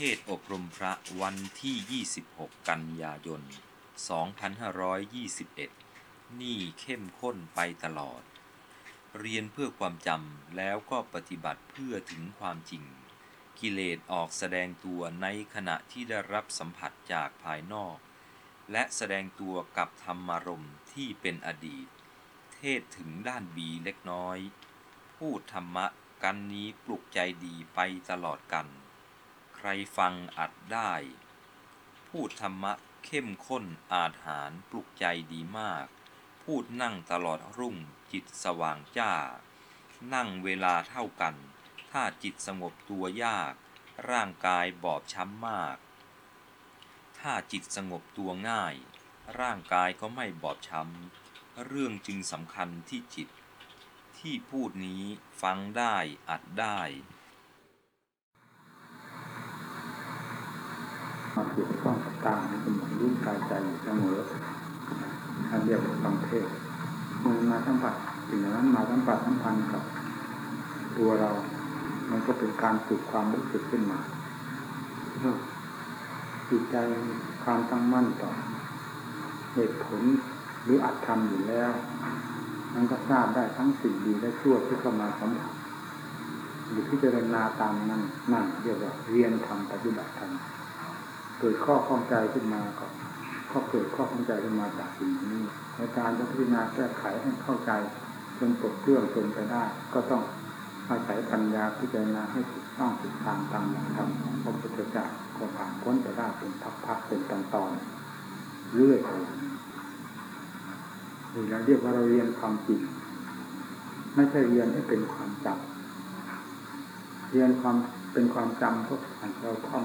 เทศอบรมพระวันที่ 26 กันยายน 2521 นี่เข้มข้นไปตลอด เรียนเพื่อความจำแล้วก็ปฏิบัติเพื่อถึงความจริง กิเลสออกแสดงตัวในขณะที่ได้รับสัมผัสจากภายนอก และแสดงตัวกับธรรมารมที่เป็นอดีต เทศถึงด้านบีเล็กน้อย พูดธรรมะกันนี้ปลุกใจดีไปตลอดกัน ใครฟังอัดได้ พูดธรรมะเข้มข้นอาหารปลุกใจดีมาก พูดนั่งตลอดรุ่งจิตสว่างจ้า นั่งเวลาเท่ากัน ถ้าจิตสงบตัวยาก ร่างกายบอบช้ำมาก ถ้าจิตสงบตัวง่าย ร่างกายก็ไม่บอบช้ำ เรื่องจึงสำคัญที่จิต ที่พูดนี้ฟังได้อัดได้ มาเกี่ยวข้องกับตาในสมองรู้กายใจอยู่เสมอท่านเรียกว่าฟังเทศมันมาสัมผัสสิ่งนั้นมาสัมผัสสัมพันธ์กับตัวเรา มันก็เป็นการฝึกความรู้สึกขึ้นมาจิตใจความตั้งมั่นต่อเหตุผลหรืออัตธรรมอยู่แล้ว มันก็ทราบได้ทั้งสิ่งดีและชั่วที่เข้ามาสัมผัสหรือพิจารณาตามนั้นนั่นเรียกว่าเรียนทำปฏิบัติธรรม เกิดข้อข้องใจขึ้นมาก็ก็เกิดข้อข้องใจขึ้นมาจากสิ่งนี้ ในการพิจารณาแก้ไขให้เข้าใจจนปลดเครื่องจนไปได้ ก็ต้องอาศัยปัญญาพิจารณาให้ถูกต้องถูกทางตามหลักธรรมของพระพุทธเจ้าก็ผ่านพ้นไปได้เป็นพักๆเป็นตอนๆเรื่อยไปนี่เราเรียกว่าเราเรียนความจริงไม่ใช่เรียนให้เป็นความจำเรียนความเป็นความจำเพราะเราท่อง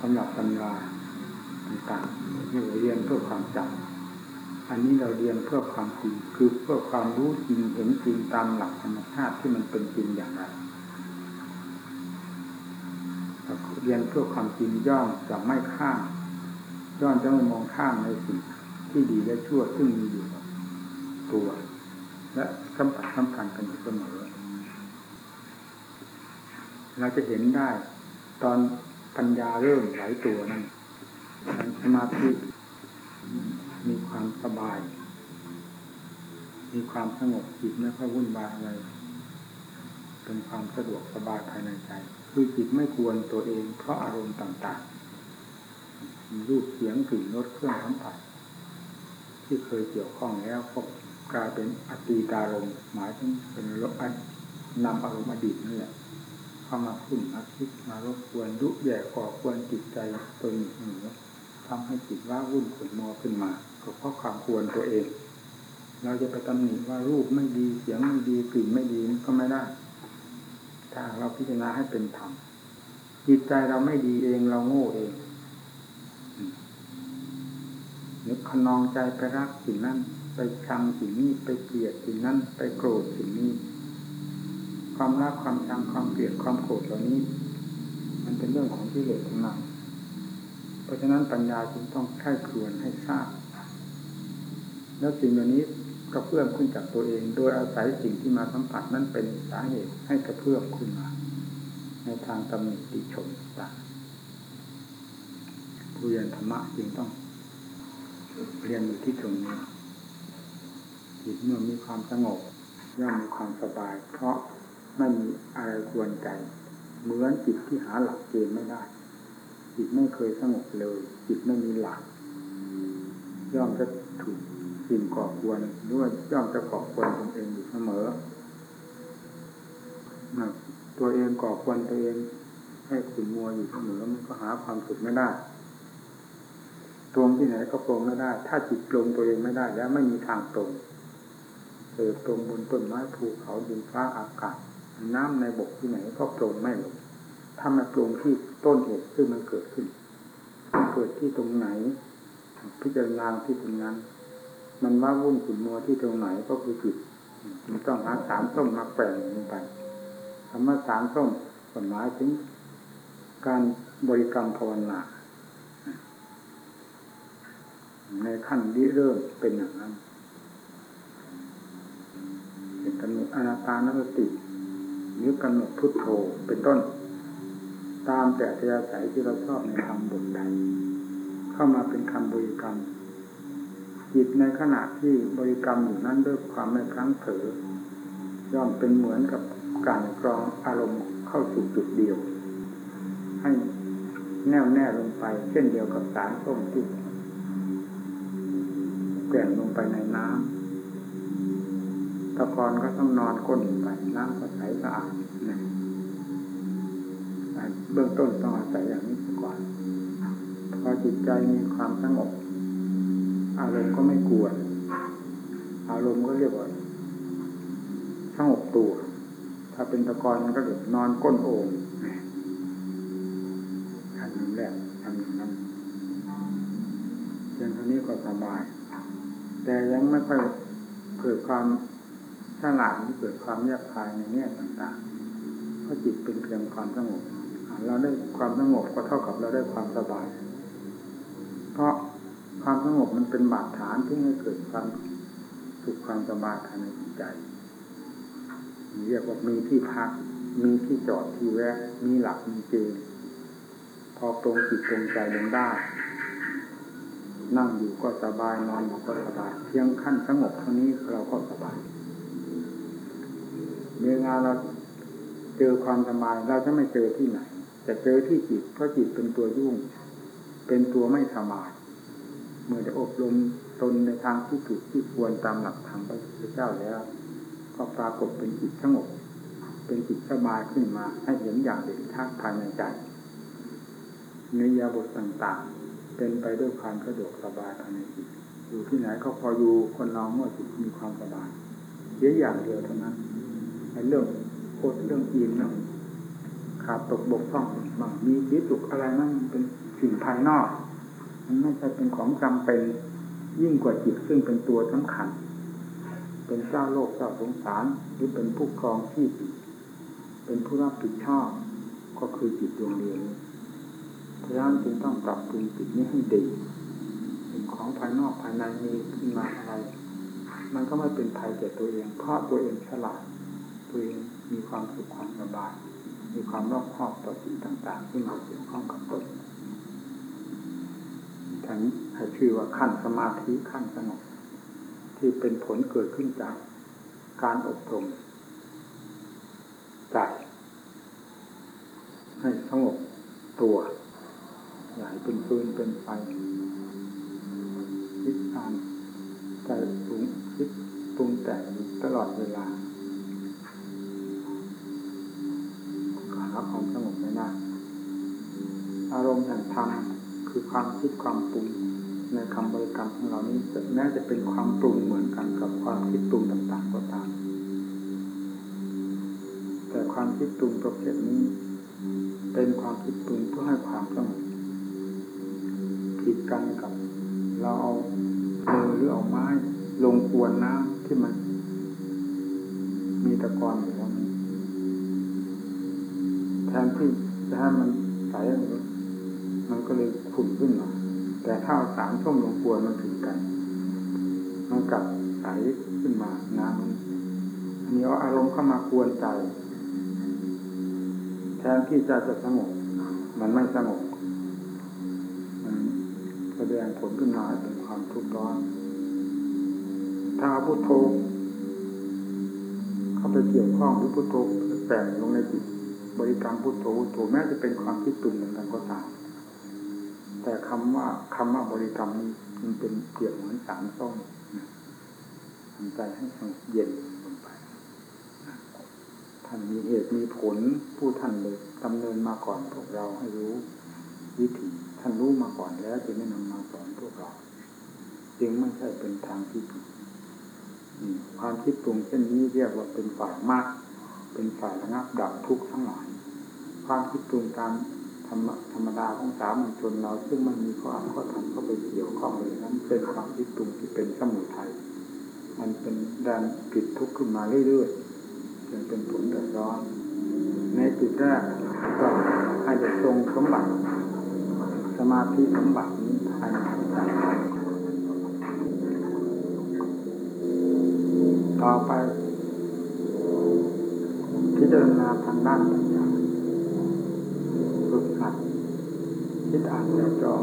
สำหรับตำราต่างๆนี่เรียนเพื่อความจำอันนี้เราเรียนเพื่อความจริงคือเพื่อความรู้จริงเห็นจริงตามหลักธรรมชาติที่มันเป็นจริงอย่างไรเรียนเพื่อความจริงย่อมจะไม่ข้ามย่อมจะไม่มองข้ามในสิ่งที่ดีและชั่วซึ่งมีอยู่ตัว และสัมผัสสัมพันธ์กันอยู่เสมอเราจะเห็นได้ตอน ปัญญาเริ่มไหลตัวนั้นสมาธิมีความสบาย มีความสงบจิตไม่ค่อยวุ่นวายอะไร เป็นความสะดวกสบายภายในใจ คือจิตไม่ควรตัวเอง เพราะอารมณ์ต่างๆ รูปเสียงกลิ่นรสเครื่องสัมผัสที่เคยเกี่ยวข้องแล้วก็กลายเป็นอตีตารมหมายถึงเป็นรสนำอารมณ์อดีตนั่นแหละ เข้ามาขึ้นมาคิดมารบกวนยุแย่ก่อควรจิตใจตัวหนึ่งทำให้จิตว่าวุ่นขุ่นมัวขึ้นมาก็เพราะความควรตัวเอง เราจะไปตำหนิว่ารูปไม่ดีเสียงไม่ดีกลิ่นไม่ดีก็ไม่ได้ ถ้าเราพิจารณาให้เป็นธรรมจิตใจเราไม่ดีเองเราโง่เองนึกขนองใจไปรักสิ่งนั้น ไปชังสิ่งนี้ไปเกลียดสิ่งนั้น ไปโกรธสิ่งนี้ ความรักความชังความเกลียดความโกรธเหล่านี้ มันเป็นเรื่องของที่เหลือของเราเพราะฉะนั้นปัญญาจึงต้องใช้ครวนให้ทราบ แล้วสิ่งเหล่านี้กระเพื่อมขึ้นจากตัวเอง โดยอาศัยสิ่งที่มาสัมผัสนั้นเป็นสาเหตุให้กระเพื่อมขึ้นมา ในทางตำหนิติชมต่างผู้เรียนธรรมะจึงต้อง เรียนอยู่ที่ตรงนี้จิตเมื่อมีความสงบย่อมมีความสบาย เพราะ ไม่มีอะไรควรใจ เหมือนจิตที่หาหลักเกณฑ์ไม่ได้ จิตไม่เคยสงบเลย จิตไม่มีหลัก ย่อมจะถูกสิ่งก่อควรด้วยย่อมจะก่อควรตนเองอยู่เสมอตัวเองก่อควรตัวเองให้ขุนมัวอยู่เสมอมันก็หาความสุขไม่ได้ตรงที่ไหนก็ตรงไม่ได้ ถ้าจิตตรงตัวเองไม่ได้ แล้วไม่มีทางตรงเกิดตรงบนต้นไม้ภูเขาดินฟ้าอากาศ น้ำในบกที่ไหนก็ปรงไม่ลงถ้ามาปรงที่ต้นเหตุซึ่งมันเกิดขึ้น เกิดที่ตรงไหน พิจารณาที่ตรงนั้น มันว่าวุ่นขุนมัวที่ตรงไหนก็คือจิตมันต้องหาสารส้มมาแปลงลงไปคำว่าสารส้มหมายถึงการบริกรรมภาวนาในขั้นริเริ่มเป็นอย่างนั้นเป็นกำหนดอนาปานสติ หรือกำหนดพุทโธเป็นต้น ตามแต่อัธยาศัยที่เราชอบในคำบทใดเข้ามาเป็นคำบริกรรมจิตในขณะที่บริกรรมอยู่นั้นด้วยความไม่พลั้งเผลอย่อมเป็นเหมือนกับการกรองอารมณ์เข้าสู่จุดเดียว ให้แน่วแน่ลงไป เช่นเดียวกับสารส้มที่แกว่งลงไปในน้ำ ตะกอนก็ต้องนอนก้นไปน้ำก็ใสสะอาดนะเบื้องต้นต้องอาศัยอย่างนี้ก่อน พอจิตใจมีความสงบ อารมณ์ก็ไม่กวนอารมณ์ก็เรียกว่าสงบตัว ถ้าเป็นตะกอนมันก็เรียกนอนก้นโอ่งอันนี้แหละอันนั้นเพียงเท่านี้ก็สบาย แต่ยังไม่ค่อยเกิดความ ฉลาดที่เกิดความแยบคายในแง่ต่างๆเพราะจิตเป็นเพียงความสงบเราได้ความสงบก็เท่ากับเราได้ความสบาย เพราะความสงบมันเป็นบาดฐานที่ให้เกิดความสุขความสบายภายในจิตใจ เรียกว่ามีที่พัก มีที่จอดที่แวะ มีหลักมีเกณฑ์พอตรงจิตตรงใจลงได้นั่งอยู่ก็สบายนอนอยู่ก็สบายเพียงขั้นสงบเท่านี้เราก็สบาย เมื่องานเราเจอความสบายเราจะไม่เจอที่ไหน แต่เจอที่จิตเพราะจิตเป็นตัวยุ่ง เป็นตัวไม่สบาย เมื่อได้อบรมตนในทางที่ถูกที่ควรตามหลักธรรมพระพุทธเจ้าแล้ว ก็ปรากฏเป็นจิตสงบเป็นจิตสบายขึ้นมาให้เห็นอย่างเด่นชัดภายในใจเนื้อยาบทต่างๆ เป็นไปด้วยความสะดวกสบายภายในจิตอยู่ที่ไหนก็พออยู่คนเราเมื่อจิตมีความสบายเยอะอย่างเดียวเท่านั้น ในเรื่องโคตรเรื่องอินนะขาดตกบกพร่องบางมีวิตุกอะไรนั่นเป็นสิ่งภายนอก มันไม่ใช่เป็นของจำเป็นยิ่งกว่าจิตซึ่งเป็นตัวสำคัญ เป็นเจ้าโลกเจ้าสงสารหรือเป็นผู้ครองที่เป็นผู้รับผิดชอบก็คือจิตดวงเดียวเพราะฉะนั้นจึงต้องปรับปรุงจิตนี้ให้ดีเป็นของภายนอกภายในมีขึ้นมาอะไร มันก็ไม่เป็นภัยแก่ตัวเอง เพราะตัวเองฉลาด ตัวเองมีความสุขความสบาย มีความรอบคอบต่อสิ่งต่าง ๆ ที่มาเกี่ยวข้องกับตนทั้งให้ชื่อว่าขั้นสมาธิขั้นสงบที่เป็นผลเกิดขึ้นจากการอบรมใจให้สงบตัวอย่าให้เป็นปืนเป็นไฟคิดอ่านใจปรุงคิดปรุงแต่งตลอดเวลาารมณ์แห่งธรรมคือความคิดความปรุงในคำบริกรรมของเรานี้แม้จะเป็นความปรุงเหมือนกันกับความคิดปรุงต่างๆก็ตาม แต่ความคิดปรุงประเภทนี้ เป็นความคิดปรุงเพื่อให้ความสงบผิดกันกับเราเอามือหรือเอาไม้ ลงกวนน้ำที่มัน มีตะกอนอยู่แล้วแทนที่จะให้มันใสมัน ก็เลยขุ่นขึ้นมาแต่ถ้าเอาสารส้มลงกวนมันถึงกันมันกลับใสขึ้นมาน้ำอันนี้เอารมณ์เข้ามากวนใจแทนที่จะจะสงบมันไม่สงบมันแสดงผลขึ้นมาเป็นความทุกข์ร้อนถ้าพุทโธเข้าไปเกี่ยวข้องหรือพุทโธแฝงลงในจิตบริกรรมพุทโธพุทโธแม้จะเป็นความคิดตุนเหมือนกันก็ตาม แต่คำว่าคำว่าบริกรรมนี้มันเป็นเปรียบเหมือนสารส้มทำใจให้สงบเย็นลงไปท่านมีเหตุมีผลผู้ท่านเลยดำเนินมาก่อนพวกเราให้รู้ วิธีท่านรู้มาก่อนแล้วจึงได้นำมาสอนพวกเราจึงไม่ใช่เป็นทางที่ผิดความคิดปรุงเช่นนี้เรียกว่าเป็นฝ่ายมาก เป็นฝ่ายระงับดับทุกข์ทั้งหลาย ความคิดปรุงตาม ธรรมธรรมดาของสามัญชนเรา ซึ่งมันมีข้อข้อธรรมเข้าไปเกี่ยวข้องเลยนั้นเป็นความคิดปรุงที่เป็นสมุทัยมันเป็นแดนผิดทุกข์ขึ้นมาเรื่อยๆจนเป็นผลเดือดร้อน ในจุดแรกก็ให้จะทรงสมบัติ สมาธิสมบัตินี้ภายในใจต่อไปพิจารณาทางด้านปัญญาฝึก คิดอ่านแล้วจอง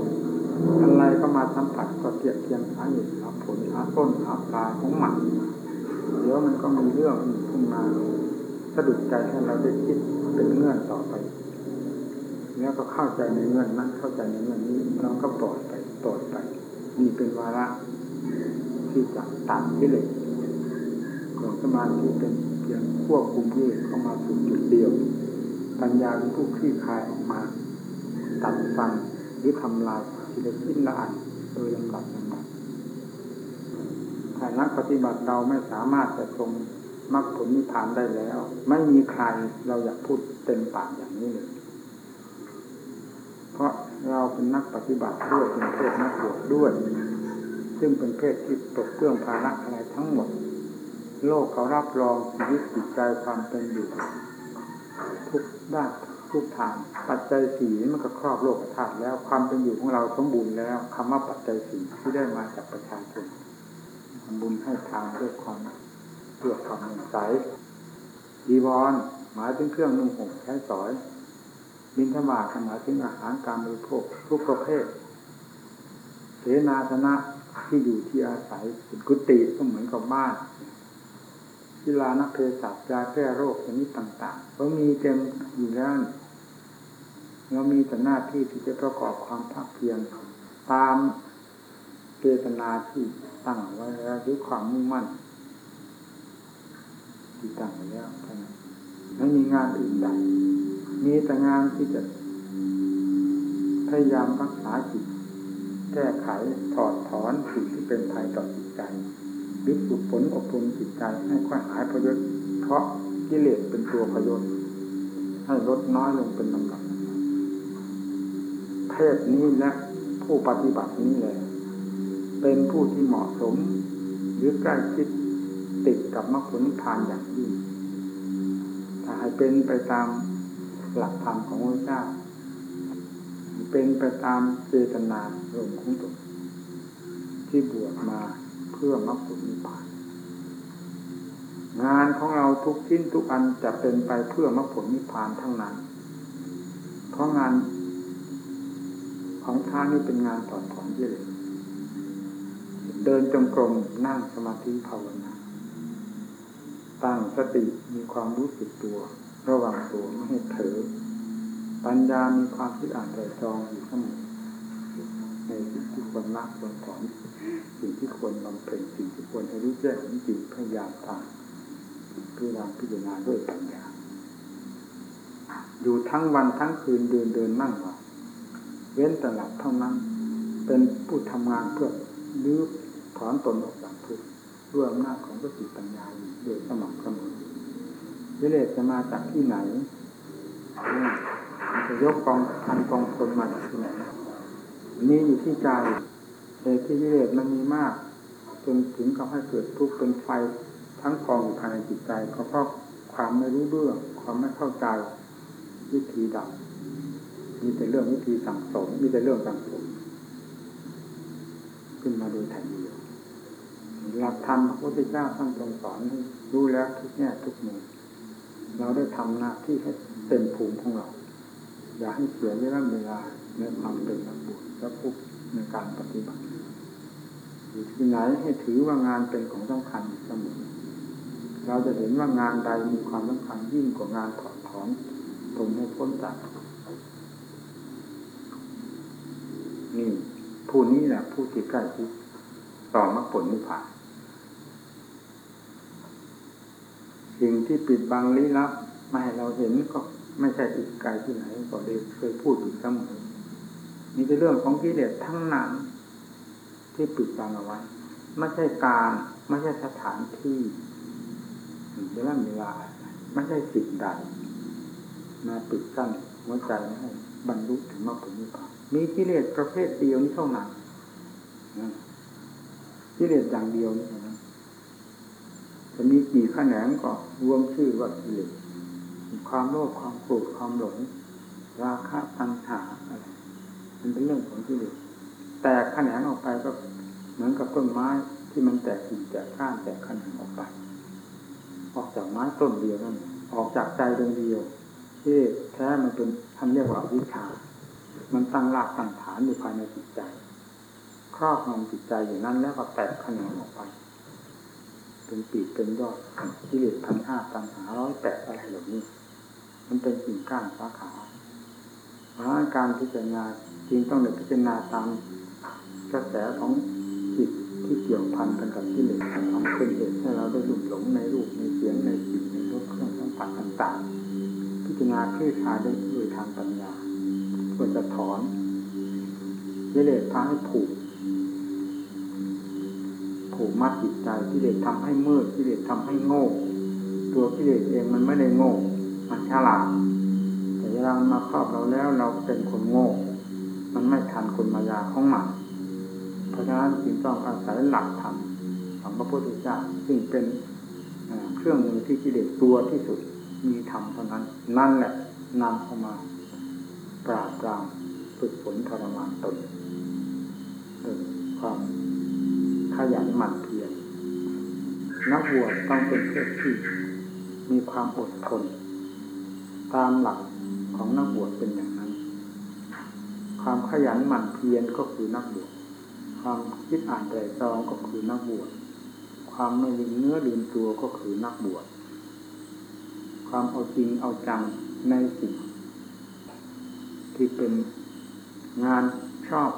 อะไรก็มาสัมผัสก็เทียบเทียงหาเหตุหาผลหาต้นหาปลายของมันเดี๋ยวมันก็มีเรื่องขึ้นมาสะดุดใจให้เราได้คิดเป็นเงื่อนต่อไปแล้วก็เข้าใจในเงื่อนนั้นเข้าใจในเงื่อนนี้เราก็ปล่อยไปปล่อยไปนี่เป็นวาระที่จะตัดกิเลสส่วนสมาธิเป็นเพียงควบคุมกิเลสเข้ามาสู่จุดเดียว ปัญญาเป็นผู้คลี่คลายออกมา ตัดฟันหรือทำลายทีละชิ้นละอันโดยลำดับลำดับถ้านักปฏิบัติเราไม่สามารถจะทรงมรรคผลนิพพานได้แล้ว ไม่มีใครเราอยากพูดเต็มปากอย่างนี้เลยเพราะเราเป็นนักปฏิบัติด้วยเป็นเพศนักบวชด้วย ซึ่งเป็นเพศที่ปลดเครื่องภาระอะไรทั้งหมด โลกเขารับรองชีวิตจิตใจความเป็นอยู่ทุกด้าน ทุกทางปัจจัยสี่มันก็ครอบโลกธาตุแล้วความเป็นอยู่ของเราสมบูรณ์แล้วคำว่าปัจจัยสี่ที่ได้มาจากประชาชนทำบุญให้ทานด้วยความเพื่อความเงินใสดีวอนหมายถึงเครื่องนุ่งห่มใช้สอย บินธบาตหมายถึงอาหารการบริโภคทุกประเภท เสนาสนะที่อยู่ที่อาศัยเป็นกุฏิก็เหมือนกับบ้านกีฬานักเพศยาแก้โรคชนิดต่างๆก็มีเต็มอยู่แล้ว เรามีแต่หน้าที่ที่จะประกอบความภาคเพียรตามเจตนาที่ตั้งไว้แล้วด้วยความมุ่งมั่นที่ตั้งไว้แล้วเท่านั้นไม่มีงานอื่นใดมีแต่งานที่จะพยายามรักษาจิตแก้ไขถอดถอนสิ่งที่เป็นภัยต่อจิตใจหรือฝึกฝนอบรมจิตใจให้ค่อยหายพยศเพราะกิเลสเป็นตัวพยศให้ลดน้อยลงเป็นลำดับ เพศนี้และผู้ปฏิบัตินี้แหละเป็นผู้ที่เหมาะสม หรือใกล้ชิดติดกับมรรคผลนิพพานอย่างยิ่งถ้าให้เป็นไปตามหลักธรรมของพระเจ้า เป็นไปตามเจตนาลมของตนที่บวชมาเพื่อมรรคผลนิพพาน งานของเราทุกชิ้นทุกอันจะเป็นไปเพื่อมรรคผลนิพพานทั้งนั้น เพราะงาน ของท่านนี่เป็นงานถอดถอนกิเลสเดินจงกรมนั่งสมาธิภาวนาตั้งสติมีความรู้สึกตัว ระวังตัวไม่ให้เผลอปัญญามีความคิดอ่านใจจองอยู่เสมอในสิ่งที่ควรละควรถอนสิ่งที่ควรบำเพ็ญสิ่งที่ควรให้รู้แจ้งจริงพยายามตามพยายาพิจารณาด้วยปัญญา อยู่ทั้งวันทั้งคืนเดินเดินนั่งวะ เว้นแต่หลับเท่านั้น เป็นผู้ทำงานเพื่อลื้อถอนตนออกจากทุกข์ด้วยอำนาจของสติปัญญาโดยสม่ำเสมอวิเลศจะมาจากที่ไหนจะยกกองพันกองคนมาจากที่ไหนนี่อยู่ที่ใจเหตุที่วิเลศมันมีมากจนถึงกับให้เกิดทุกข์เป็นไฟทั้งกองอยู่ภายในจิตใจก็เพราะความไม่รู้เรื่อง ความไม่เข้าใจวิธีดับ มีแต่เรื่องวิธีสั่งสมมีแต่เรื่องสั่งสมขึ้นมาโดยถ่ายเดียวหลักธรรมพระพุทธเจ้าท่านทรงสอนให้รู้แล้วทุกแง่ทุกมุมเราได้ทำหน้าที่ให้เต็มภูมิของเรา อย่าให้เสียเวลาเวลาในความเป็นนักบุญและผู้ในการปฏิบัติอยู่ที่ไหนให้ถือว่างานเป็นของสำคัญเสมอเราจะเห็นว่างานใดมีความสำคัญยิ่งกว่างานถอดถอนตนให้พ้นจาก นี่ผู้นี้แหละผู้ที่ใกล้ชิดต่อมรรคผลนิพพานสิ่งที่ปิดบังลี้ลับไม่ให้เราเห็นก็ไม่ใช่อีกไกลที่ไหนก็ได้เคยพูดอยู่เสมอนี่เป็นเรื่องของกิเลสทั้งนั้นที่ปิดบังเอาไว้ไม่ใช่การไม่ใช่สถานที่เวลาเวลาไม่ใช่สิ่งใดมาปิดกั้นหัวใจให้บรรลุถึงมรรคผลนิพพาน มีกิเลสประเภทเดียวนี้เท่านั้นกิเลสอย่างเดียวนี่เท่านั้จะมีกี่ขแขนงก็รวมชื่อว่ากิเลสความโลภความโกรธความหลง ราคะตัณหาอะไรมันเป็นเรื่องของกิเลสแตกแขนงออกไปก็เหมือนกับต้นไม้ที่มันแตกกิ่งแตกก้านแตกขแขนงออกไป ออกจากไม้ต้นเดียวนั่นออกจากใจดวงเดียวที่แท้มันเป็นท่านเรียกว่าวิชา มันตั้งรากตั้งฐานอยู่ภายในจิตใจ ครอบงำจิตใจอยู่นั้นแล้วก็แตกแขนงออกไป เป็นปีกเป็นยอดกิเลสพันห้าตัณหาร้อยแปดอะไรเหล่านี้ มันเป็นสิ่งก้านสาขาเพราะการพิจารณาจริงต้องเด็พิจารณาตามกระแสของจิตที่เกี่ยวพันกันกับกิเลสทำเป็นเหตุให้เราได้หลุดหลงในรูปในเสียงในกลิ่นในรสเครื่องสัมผัสต่างๆ พิจารณาคลี่คลายได้ด้วยทางปัญญา พื่อจะถอนกิเลสพาให้ผูก ผูกมัดจิตใจกิเลสทำให้มืดกิเลสทำให้โง่ ตัวกิเลสเองมันไม่ได้โง่ มันฉลาดแต่เวลามันมาครอบเราแล้วเราเป็นคนโง่ มันไม่ทันคนมายาของมันเพราะฉะนั้นจึงต้องอาศัยหลักธรรมของพระพุทธเจ้าซึ่งเป็นเครื่องมือที่กิเลสตัวที่สุดมีธรรมเท่านั้น นั่นแหละนำเข้ามา ปราบปรามฝึกฝนทรมานตนด้วยความขยันหมั่นเพียรนักบวชต้องเป็นเพศที่มีความอดทน ตามหลักของนักบวชเป็นอย่างนั้น ความขยันหมั่นเพียรก็คือนักบวชความคิดอ่านใจจองก็คือนักบวชความไม่ลืมเนื้อลืมตัวก็คือนักบวชความเอาจริงเอาจังในสิ่ง ที่เป็นงานชอบ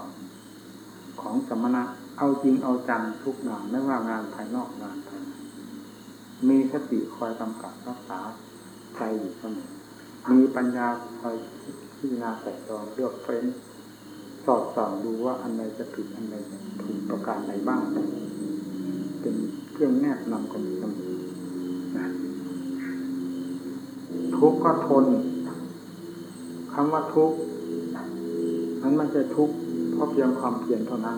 ของสมณะ เอาจริงเอาจังทุกงานไม่ว่างานภายนอกงานภายในมีสติคอยกำกับรักษาใจอยู่เสมอมีปัญญาคอยพิจารณาแต่ตรองเลือกเฟ้นสอดส่องดูว่าอันใดจะผิดอันใดจะถูกประการใดบ้าง เป็นเครื่องแนบนำกันเสมอนทุกข์ก็ทน คำว่าทุกข์นั้นไม่ใช่ทุกข์เพราะเพียงความเพียรเท่านั้น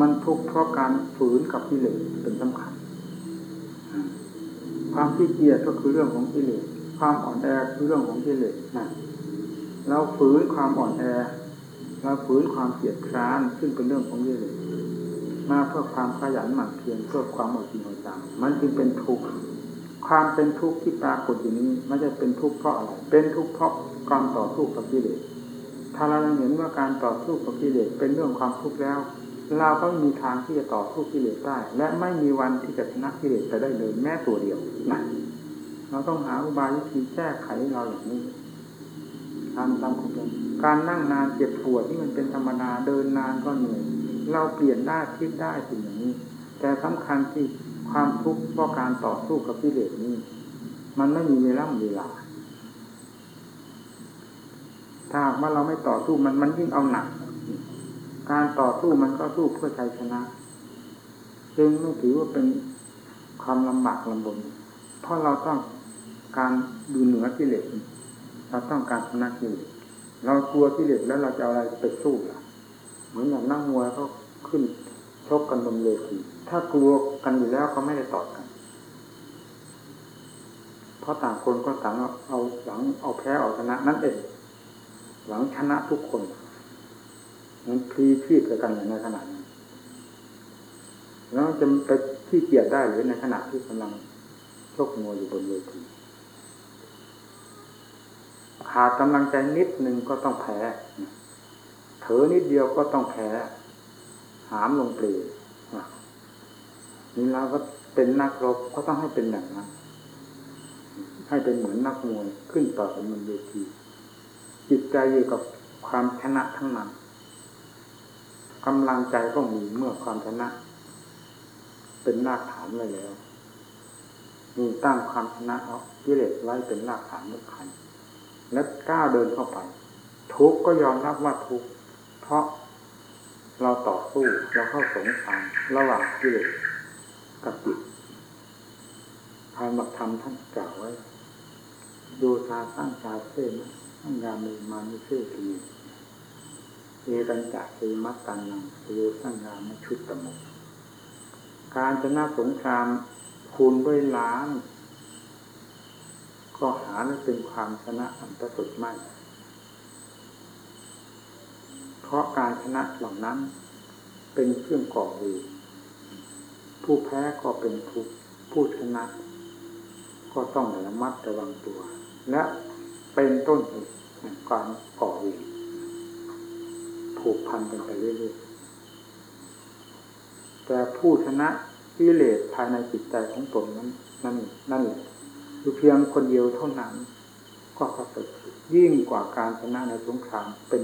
มันทุกข์เพราะการฝืนกับกิเลสเป็นสำคัญ ความขี้เกียจก็คือเรื่องของกิเลส ความอ่อนแอคือเรื่องของกิเลสนะเราฝืนความอ่อนแอเราฝืนความเกียจคร้านซึ่งเป็นเรื่องของกิเลสมาเพื่อความขยันหมั่นเพียรเพื่อความอดทนอดจังมันจึงเป็นทุกข์ความเป็นทุกข์ที่ปรากฏอยู่นี้ไม่ใช่เป็นทุกข์เพราะอะไร เป็นทุกข์เพราะ การต่อสู้กับกิเลสถ้าเราเห็นว่าการต่อสู้กับกิเลสเป็นเรื่องความทุกข์แล้ว เราก็มีทางที่จะต่อสู้กิเลสได้ และไม่มีวันที่จะชนะกิเลสไปได้เลยแม้ตัวเดียวนะเราต้องหาอุบายวิธีแก้ไขเราอย่างนี้ทำตามความเป็นการนั่งนานเจ็บปวดที่มันเป็นธรรมดาเดินนานก็เหนื่อยเราเปลี่ยนได้คิดได้สิ่งอย่างนี้ แต่สำคัญที่ความทุกข์เพราะการต่อสู้กับกิเลสนี้ มันไม่มีเวลาเวลา ถ้าว่าเราไม่ต่อสู้มันมันยิ่งเอาหนัก การต่อสู้มันก็สู้เพื่อชัยชนะ จึงไม่ถือว่าเป็นความลำบากลำบน เพราะเราต้องการดูเหนือกิเลสเราต้องการชนะกิเลสเรากลัวกิเลสแล้วเราจะอะไรไปสู้ล่ะ เหมือนอย่างนั่งมวยเขาขึ้นชกกันบนเวทีถ้ากลัวกันอยู่แล้วเขาไม่ได้ต่อกัน เพราะต่างคนก็ต่างเอาหลังเอาแพ้เอาชนะนั่นเอง หลังชนะทุกคนมันพลีชีพกันอย่างในขณะนั้นแล้วจะไปที่เกียดได้หรือในขณะที่กำลังชกมวยอยู่บนเวทีขาดกำลังใจนิดหนึ่งก็ต้องแพ้เถอนิดเดียวก็ต้องแพ้ หามลงเปลยนี่เราก็เป็นนักรบก็ต้องให้เป็นอย่างนั้นให้เป็นเหมือนนักมวยขึ้นต่อกันบนเวที จิตใจอยู่กับความชนะทั้งนั้นกำลังใจก็มีเมื่อความชนะ เป็นรากฐานไว้แล้วมีตั้งความชนะเอากิเลสไว้เป็นรากฐานสำคัญแล้วก้าวเดินเข้าไป ทุกก็ยอมรับว่าทุกเพราะเราต่อสู้เราเข้าสงครามระหว่างกิเลสกับจิตทางหลักธรรมท่านกล่าวไว้โยธาสร้างชาเซ่นะ ร้างยามีมานิเซ่ทีเอรัญจะเอมัตตันังเอสร้างยามชุดตมกการชนะสงครามคูณด้วยล้าน ก็หาได้เป็นความชนะอันประสริฐไม่เพราะการชนะเหล่านั้น เป็นเครื่องก่อเวรผู้แพ้ก็เป็นผู้ผู้ชนะ ก็ต้องระมัดระวังตัว และ เป็นต้นเหตุแห่งการก่อเวรผูกพันกันไปเรื่อยๆแต่ผู้ชนะกิเลสภายในจิตใจของตนนั้น นั่นนั่นแหละคือเพียงคนเดียวเท่านั้น ก็ประเสริฐยิ่งกว่าการชนะในสงครามเป็น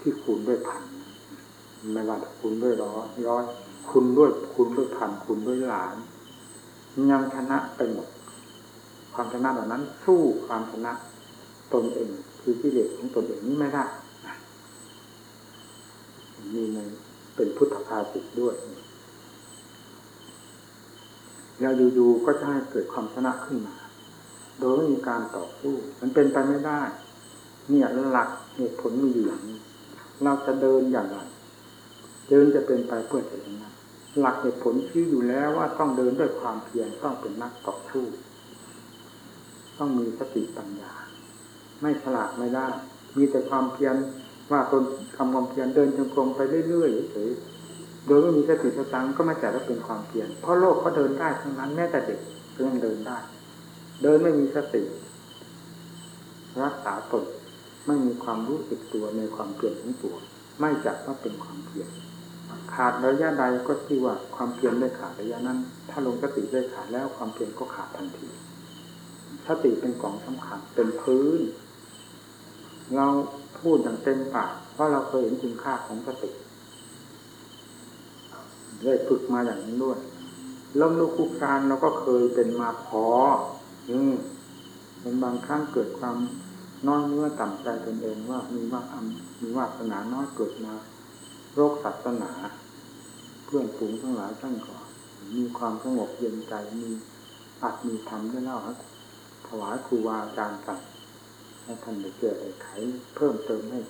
ที่คูณด้วยพันไม่ว่าคูณด้วยร้อยร้อยคูณด้วยคูณด้วยพันคูณด้วยหลานยังชนะไปหมด ความชนะเหล่านั้น สู้ความชนะตนเอง คือกิเลสของตนเองนี้ไม่ได้มีในเป็นพุทธภาษิตด้วยแล้วอยู่ๆก็จะให้เกิดความชนะขึ้นมา โดยไม่มีการต่อสู้ มันเป็นไปไม่ได้ เนี่ยหลักเหตุผลมีอยู่อย่างนี้ เราจะเดินอย่างไรเดินจะเป็นไปเพื่อจะชนะหลักเหตุผลชี้อยู่แล้วว่าต้องเดินด้วยความเพียรต้องเป็นนักต่อสู้ ต้องมีสติปัญญา ไม่ฉลาดไม่ได้ มีแต่ความเพียรว่าตนทำความเพียรเดินจงกรมไปเรื่อยๆเฉยๆโดยไม่มีสติสตังก็ไม่จัดว่าเป็นความเพียรเพราะโลกเขาเดินได้ทั้งนั้นแม้แต่เด็กก็ยังเดินได้ เดินไม่มีสติ รักษาตนไม่มีความรู้สึกตัวในความเพียรของตัว ไม่จัดว่าเป็นความเพียรขาดระยะใดก็ที่ว่าความเพียรได้ขาดระยะนั้น ถ้าลงสติได้ขาดแล้วความเพียรก็ขาดทันที สติเป็นกล่องสำคัญเป็นพื้น เราพูดอย่างเต็มปากเพราะเราเคยเห็นคุณค่าของสติได้ฝึกมาอย่างนี้ด้วยล้มลุกคลุกคลานเราก็เคยเป็นมาพออืมเป็นบางครั้งเกิดความน้อยเนื้อต่ำใจตนเองว่ามีว่าอำมีวาสนาน้อยเกิดมา โรคศาสนา เพื่อนฝูงทั้งหลายท่านก็มีความสงบเย็นใจมีอัดมีธรรมได้เล่าครับ ถวายครูบาอาจารย์กันให้ท่านได้เกิดได้ไขเพิ่มเติมให้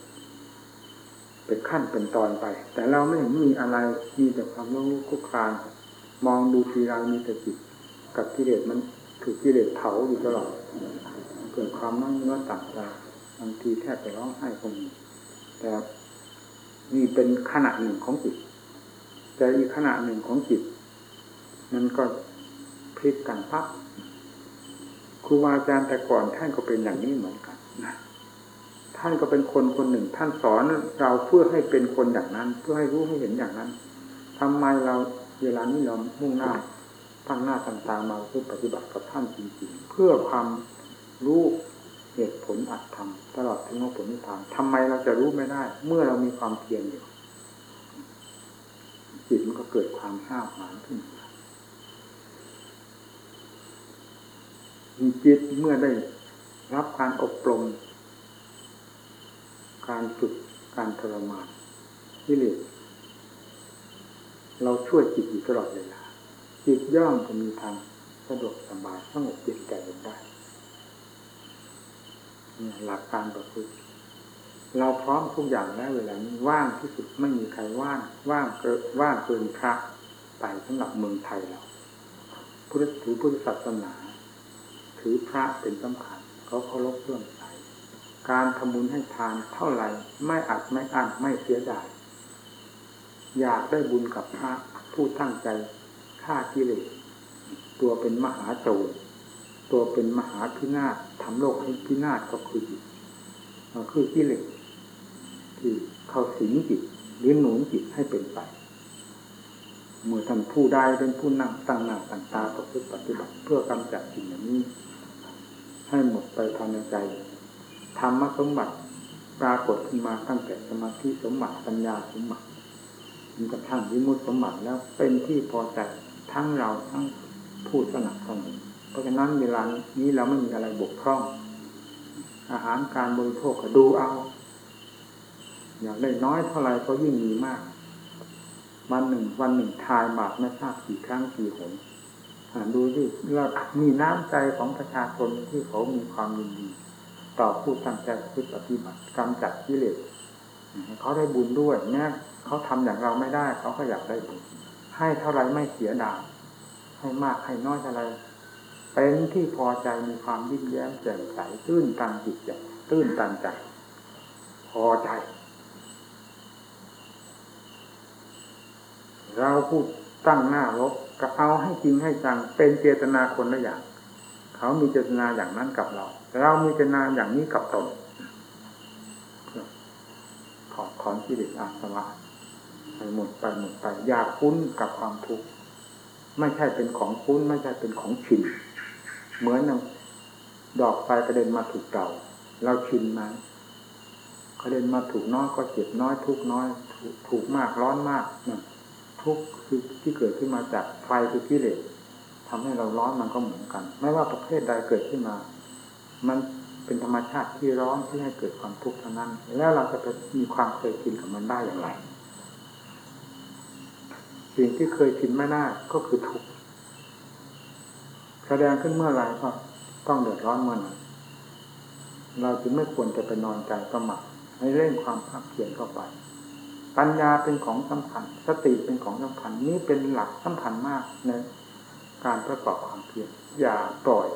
เป็นขั้นเป็นตอนไป แต่เราไม่เห็นมีอะไรมีแต่ความรู้คุกคลานมองดูทีไรมีแต่จิตกับกิเลสมันถูกกิเลสเผาอยู่ตลอดเกิดความนั่งเนื้อต่ำใจบางทีแทบจะร้องไห้คงมีแต่นี่เป็นขณะหนึ่งของจิตแต่อีกขณะหนึ่งของจิตมันก็พลิกกันปั๊บ ครูบาอาจารย์แต่ก่อนท่านก็เป็นอย่างนี้เหมือนกันนะท่านก็เป็นคนคนหนึ่ง ท่านสอนเราเพื่อให้เป็นคนอย่างนั้น เพื่อให้รู้ให้เห็นอย่างนั้นทำไมเราเวลานี้เรามุ่งหน้าตั้งหน้าตั้งตามาเพื่อปฏิบัติกับท่านจริงๆ เพื่อความรู้เหตุผลอัตธรรมตลอดถึงผลนิพพานทำไมเราจะรู้ไม่ได้ เมื่อเรามีความเพียรอยู่จิตมันก็เกิดความห้าวหาญขึ้นมา จิตเมื่อได้รับการอบรม การฝึกการทรมานกิเลสเราช่วยจิตอยู่ตลอดเวลาจิตย่อมจะมีทางสะดวกสบายสงบเย็นใจลงได้เนี่ยหลักการประพฤติเราพร้อมทุกอย่างแล้วเวลานี้ว่างที่สุดไม่มีใครว่างว่างเกินว่างเกินพระไปสำหรับเมืองไทยเราพุทธถือพุทธศาสนา ถือพระเป็นสำคัญเขาเคารพเรื่องใสการทำบุญให้ทานเท่าไหร่ไม่อัดไม่อั้นไม่เสียดายอยากได้บุญกับพระผู้ตั้งใจฆ่ากิเลสตัวเป็นมหาโจรตัวเป็นมหาพินาศทำโลกให้พินาศก็คือจิตคือกิเลสที่เข้าสิงจิตหรือหนุนจิตให้เป็นไปเมื่อท่านผู้ใดเป็นผู้นั่งตั้งหน้าตั้งตาประพฤติปฏิบัติเพื่อกำจัดสิ่งอย่างนี้ ให้หมดไปภายในใจธรรมสมบัติปรากฏขึ้นมาตั้งแต่สมาธิสมบัติปัญญาสมบัติจนกระทั่งวิมุตติสมบัติแล้วเป็นที่พอใจทั้งเราทั้งผู้สนับสนุนเพราะฉะนั้นเวลานี้เราไม่มีอะไรบกพร่อง อาหารการบริโภคก็ดูเอา อยากได้น้อยเท่าไรก็ยิ่งมีมาก วันหนึ่งวันหนึ่งทายบาทไม่ทราบกี่ครั้งกี่หน ดูดิเรามีน้ำใจของประชาชนที่เขามีความยินดี ต่อผู้ตั้งใจพุทธปฏิบัติกำจัดกิเลสเขาได้บุญด้วยแม้เขาทำอย่างเราไม่ได้ เขาก็อยากได้บุญให้เท่าไรไม่เสียดายให้มากให้น้อยเท่าไรเป็นที่พอใจมีความยิ้มแย้มแจ่มใสตื้นตันจิตใจตื้นตันใจพอใจ เราพูดตั้งหน้ารบ ก็เอาให้จริงให้จังเป็นเจตนาคนละอย่าง เขามีเจตนาอย่างนั้นกับเรา เรามีเจตนาอย่างนี้กับตนอนกิเลสอาสวะไปหมดไปหมดไปอย่าคุ้นกับความทุกข์ไม่ใช่เป็นของคุ้น ไม่ใช่เป็นของชินเหมือนดอกไฟกระเด็นมาถูกเราเราชินไหมกระเด็นมาถูกน้อยก็เจ็บน้อยทุกน้อย ถูกถูกมากร้อนมากนะ ทุกคือที่เกิดขึ้นมาจากไฟคือกิเลสทำให้เราร้อนมันก็เหมือนกัน ไม่ว่าประเภทใดเกิดขึ้นมา มันเป็นธรรมชาติที่ร้อนที่ให้เกิดความทุกข์เท่านั้น แล้วเราจะไปมีความเคยชินกับมันได้อย่างไร สิ่งที่เคยชินไม่ได้ก็คือทุกข์แสดงขึ้นเมื่อไหร่ก็ต้องเดือดร้อนเมื่อนั้นเราจึงไม่ควรจะไปนอนใจประมาทให้เร่งความภาคเพียรเข้าไป ปัญญาเป็นของสำคัญ สติเป็นของสำคัญนี้เป็นหลักสำคัญมากในการประกอบความเพียรอย่าปล่อย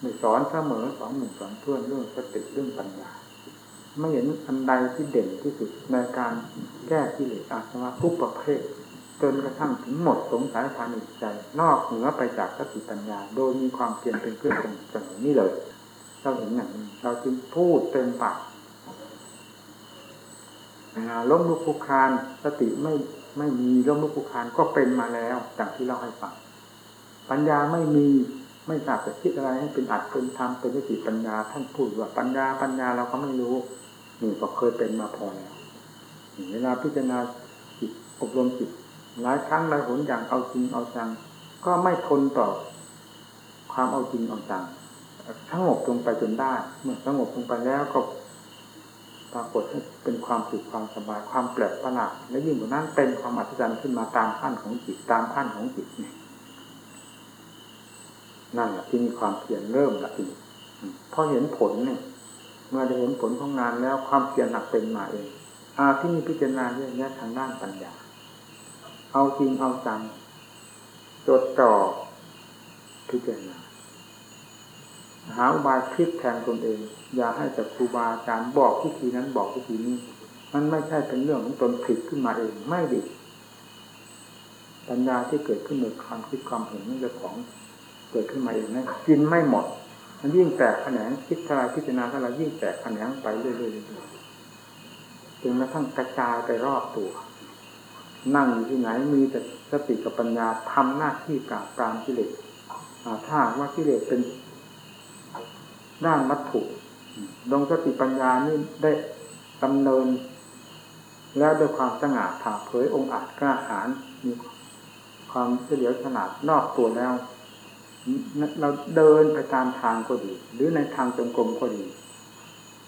ไม่สอนเสมอสอนหนึ่งสอนเพื่อนเรื่องสติเรื่องปัญญา ไม่เห็นอันใดที่เด่นที่สุดในการแก้กิเลสอาสวะทุกประเภทจนกระทั่งถึงหมดสงสัยภายในจิตใจ นอกเหนือไปจากสติปัญญา โดยมีความเพียรเป็นเครื่องสนับสนุนนี่เลย เราเห็นอย่างนี้เราจึงพูดเต็มปาก ล้มลุกคลุกคลานสติไม่ไม่มีล้มลุกคลุกคลานก็เป็นมาแล้วจากที่เราให้ฟังปัญญาไม่มีไม่ทราบจะคิดอะไรให้เป็นอัดเป็นธรรมเป็นสติปัญญาท่านพูดว่าปัญญาปัญญาเราก็ไม่รู้นี่ก็เคยเป็นมาพอแล้วเวลาพิจารณาจิตอบรมจิตหลายครั้งหลายหนอย่างเอาจริงเอาจัง ก็ไม่ทนต่อความเอาจริงเอาจังสงบลงไปจนได้ เมื่อสงบลงไปแล้วก็ ปรากฏให้เป็นความสุขความสบายความแปลกประหลาดและยิ่งกว่านั้นเป็นความอัศจรรย์ขึ้นมาตามขั้นของจิตตามขั้นของจิตนี่นั่นแหละที่มีความเพียรเริ่มละทีพอเห็นผลเนี่ย เมื่อได้เห็นผลของงานแล้วความเพียรหนักเป็นมาเองอาที่มีพิจารณาเรื่องนี้ทางด้านปัญญา เอาจริงเอาจังจดจ่อพิจารณาหาอุบายคลิกแทนตนเองอย่าให้แต่ครูบาอาจารย์บอกวิธีนั้นบอกวิธีนี้ มันไม่ใช่เป็นเรื่องของตนผิดขึ้นมาเองไม่ดีปัญญาที่เกิดขึ้นในความคิดความเห็นนั่นเป็นของเกิดขึ้นมาเองนะกินไม่หมดมันยิ่งแตกแขนงคิดอะไรพิจารณาอะไรยิ่งแตกแขนงไปเรื่อยๆจนกระทั่งกระจายไปรอบตัว นั่งอยู่ที่ไหนมีแต่สติกับปัญญาทำหน้าที่ปราบปรามกิเลสถ้าว่ากิเลสเป็นด้านวัตถุ ดวงสติปัญญานี่ได้ดำเนิน แล้วด้วยความสง่าผ่าเผยองค์อาจกล้าหาญมีความเฉลียวฉลาดนอกตัวแล้ว เราเดินไปตามทางก็ดี หรือในทางจงกรมก็ดี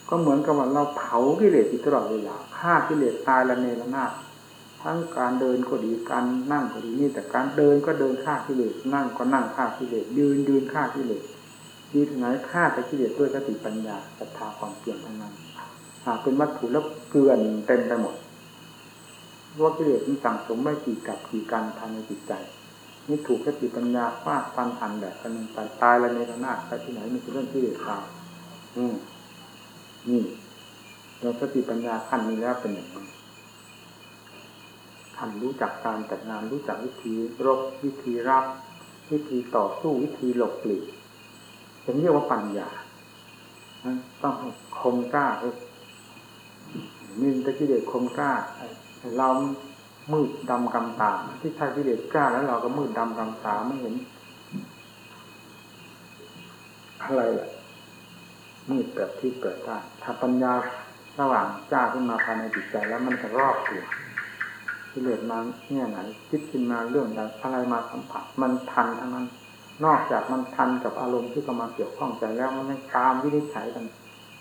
ก็เหมือนกับว่าเราเผากิเลสตลอดเวลาฆ่ากิเลสตายละเนระนาดทั้งการเดินก็ดีการนั่งก็ดีนี่แต่การเดินก็เดินฆ่ากิเลสนั่งก็นั่งฆ่ากิเลสยืนยืนฆ่ากิเลส ยืนไหนฆ่าแต่กิเลสด้วยสติปัญญาศรัทธาความเปลี่ยนทั้งนั้นหากเป็นวัตถุแล้วเกลื่อนเต็มไปหมดว่ากิเลสมันสั่งสมไม่กี่กับกี่การภายในจิตใจนี่ถูกสติปัญญาฟาดฟันหันแบบกันไปตายละในระนาดไปที่ไหนมันเป็นเรื่องที่เด็ดขาดอืมนี่เราสติปัญญาขั้นนี้แล้วเป็นอย่างนี้ท่านรู้จักการจัดงานรู้จักวิธีรบวิธีรับ วิธีต่อสู้วิธีหลบหลีก เป็นเรียกว่าปัญญาต้องคมกล้ามีตะกี้เด็กคมกล้าเรามืดดำกำตาที่ใช้กิเลสกล้าแล้วเราก็มืดดำกำตาไม่เห็นอะไรแหละมืดแบบที่เกิดได้ถ้าปัญญาระหว่างจ้าขึ้นมาภายในจิตใจแล้วมันจะรอบตัวกิเลสมาเนี่ยไหนคิดขึ้นมาเรื่องอะไรมาสัมผัสมันทันทั้งนั้น นอกจากมันทันกับอารมณ์ที่กำลังเกี่ยวข้องใจแล้วมันตามวินิจฉัยกัน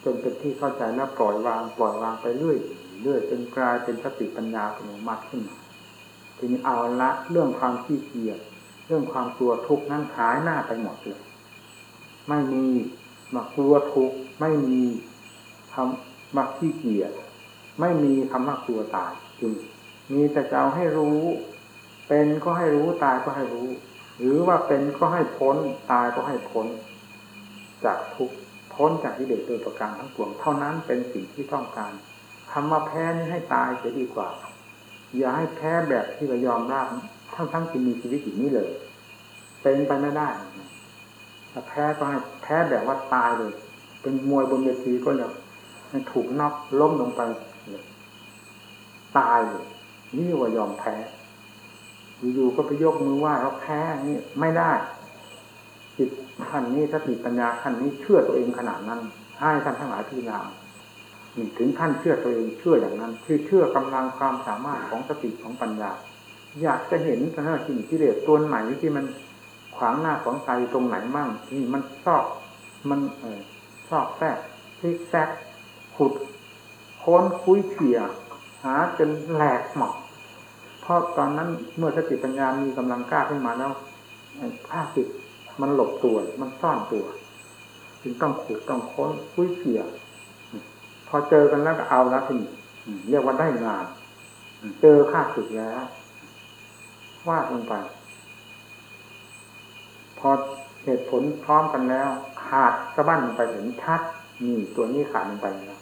จนเป็นที่เข้าใจแล้วปล่อยวางปล่อยวางไปเรื่อยเรื่อยจนกลายเป็นสติปัญญาอัตโนมัติขึ้นมาทีนี้เอาละเรื่องความขี้เกียจเรื่องความกลัวทุกข์นั้นหายหน้าไปหมดเลยไม่มีมากลัวทุกข์ไม่มีคำมาขี้เกียจไม่มีคำว่ากลัวตายจริงมีแต่จะเอาให้รู้ เป็นก็ให้รู้ตายก็ให้รู้ หรือว่าเป็นก็ให้พ้นตายก็ให้พ้น จากทุกพ้นจากที่เด็กโดยประการทั้งปวงเท่านั้นเป็นสิ่งที่ต้องการคำว่าแพ้นี่ให้ตายจะดีกว่า อย่าให้แพ้แบบที่เรายอมรับทั้งทั้งที่มีชีวิตอยู่นี้เลย เป็นไปไม่ได้ถ้าแพ้ก็ให้แพ้แบบว่าตายเลย เป็นมวยบนเวทีก็อย่าให้ถูกนอกล้มลงไปเลยตายเลยนี่ว่ายอมแพ้ อยู่ๆก็ไปยกมือไหว้เขาแพ้นี่ไม่ได้จิตขั้นนี้สติปัญญาขั้นนี้เชื่อตัวเองขนาดนั้น ให้ท่านทั้งหลายพิจารณาถึงท่านเชื่อตัวเองเชื่ออย่างนั้น คือเชื่อกำลังความสามารถของสติของปัญญา อยากจะเห็นสถานสิ่งที่เด็ดตัวไหนที่มันขวางหน้าของใจตรงไหนมั่งที่มันซอกมันเออซอกแทรกซิกแซกขุด ค้นคุยเขี่ยหาจนแหลกหมอก เพราะตอนนั้นเมื่อสติปัญญามีกำลังกล้าขึ้นมาแล้วข้าศึกมันหลบตัว มันซ่อนตัว จึงต้องขุดต้องค้นคุยเขี่ยพอเจอกันแล้วก็เอาล้วทีนี้เรียกว่าได้งาน เจอข้าศึกแล้ววาดลงไป พอเหตุผลพร้อมกันแล้ว ขาดสะบั้นลงไปเห็นชัดนี่ตัวนี้ขาดลงไปแล้ว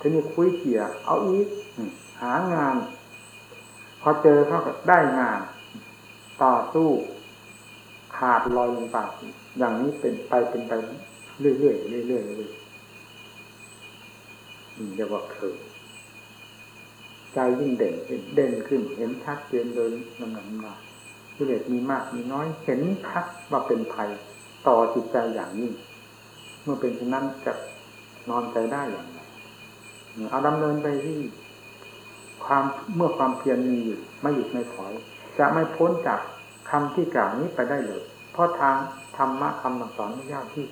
ทีนี้คุยเขี่ยเอาอีกหางาน พอเจอเขาก็ได้งาน ต่อสู้ขาดลอยลงไปอย่างนี้เป็นไปเป็นไปเรื่อยๆเรื่อยๆเรื่อยๆนี่เรียกว่าเพลิงใจยิ่งเด่นเด่นขึ้น เห็นชัดเจนโดยลำดับมากิเลสมีมากมีน้อยเห็นชัดว่าเป็นภัยต่อจิตใจอย่างยิ่งเมื่อเป็นเช่นนั้นจะนอนใจได้อย่างไรเอาดำเนินไปที่ ความเมื่อความเพียรมีอยู่ไม่หยุดไม่ถอย จะไม่พ้นจากคำที่กล่าวนี้ไปได้เลย เพราะทางธรรมะคำสอนที่ยากที่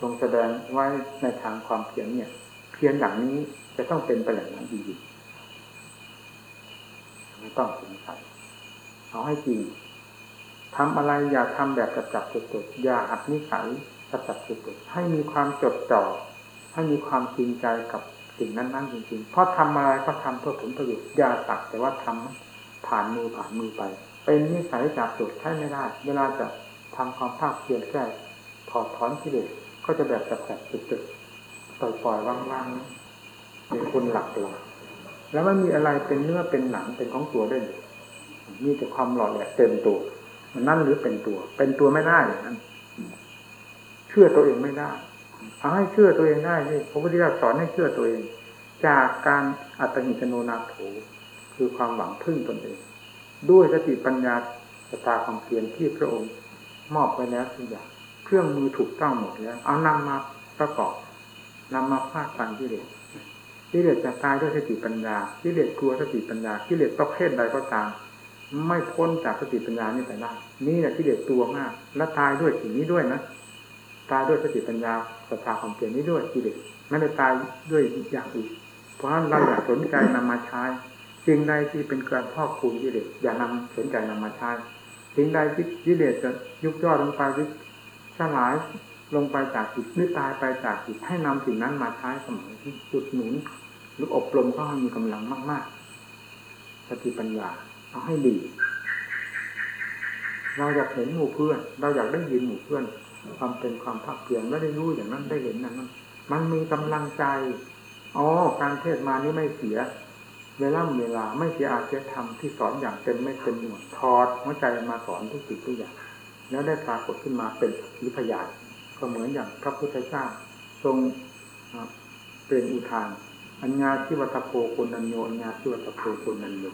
ทรงแสดงไว้ในทางความเพียรเนี่ย เพียรอย่างนี้จะต้องเป็นไปอย่างนั้นจริงๆไม่ต้องสงสัยเอาให้จริงทำอะไรอย่าทำแบบจับจับจดจดอย่าอัดนิสัยจับจับจดจดให้มีความจดจ่อให้มีความจริงใจกับ สิ่งนั้นๆจริงๆ เพราะทำอะไรก็ทำเพื่อผลประโยชน์อย่าตักแต่ว่าทำผ่านมือผ่านมือไป เป็นนิสัยจับจุดใช่ไม่ได้ เวลาจะทำความภาคเพียรแก้ถอดถอนกิเลสก็จะแบบจับจับจดจดปล่อยปล่อยว่างๆเป็นคนหลักหลักแล้วไม่มีอะไรเป็นเนื้อเป็นหนังเป็นของตัวได้เลยมีแต่ความหล่อแหละเต็มตัวนั่นหรือเป็นตัว เป็นตัวไม่ได้อย่างนั้นเชื่อตัวเองไม่ได้ เอาให้เชื่อตัวเองได้นี่พระพุทธเจ้าสอนให้เชื่อตัวเอง จากการอัตติสโนนาโถคือความหวังพึ่งตนเอง ด้วยสติปัญญาสตาความเพียรที่พระองค์มอบไว้แล้วทุกอย่างเครื่องมือถูกต้องหมดแล้ว เอานำมาประกอบนำมาฟาดฟันกิเลสกิเลสจะตายด้วยสติปัญญากิเลสกลัวสติปัญญากิเลสประเภทใดก็ตามไม่พ้นจากสติปัญญานี่ไปได้นี่แหละที่เด็ดตัวมาก และตายด้วยสิ่งนี้ด้วยนะ ตายด้วยสติปัญญาศรัทธาความเปลี่ยนนี้ด้วยที่เด็ดไม่ได้ตายด้วยอย่างอื่นเพราะฉะนั้นเราอยากสนใจนำมาใช้สิ่งใดที่เป็นการพอกคูณกิเลสอย่านำสนใจนำมาใช้สิ่งใดที่กิเลสจะยุบย่อลงไปหรือสลายลงไปจากจิตหรือตายไปจากจิตให้นำสิ่งนั้นมาใช้เสมอที่จุดหนุนหรืออบรมก็ให้มีกำลังมาก ๆ สติปัญญาเอาให้ดี เราอยากเห็นหมู่เพื่อน เราอยากได้ยินหมู่เพื่อน ความเป็นความภาคเพียรไม่ได้รู้อย่างนั้นได้เห็นอย่างนั้น มันมีกำลังใจอ๋อการเทศมานี้ไม่เสีย เวลาเวลาไม่เสียอาจจะทำที่สอนอย่างเต็มไม่เต็มหน่วยถอดหัวใจมาสอนทุกสิ่งทุกอย่าง แล้วได้ปรากฏขึ้นมาเป็นวิทยาก็เหมือนอย่างพระพุทธเจ้าทรงเป็นอุทาน อัญญาที่วัตโพคนนัญโยอัญญาที่วัตโพคนนัญโย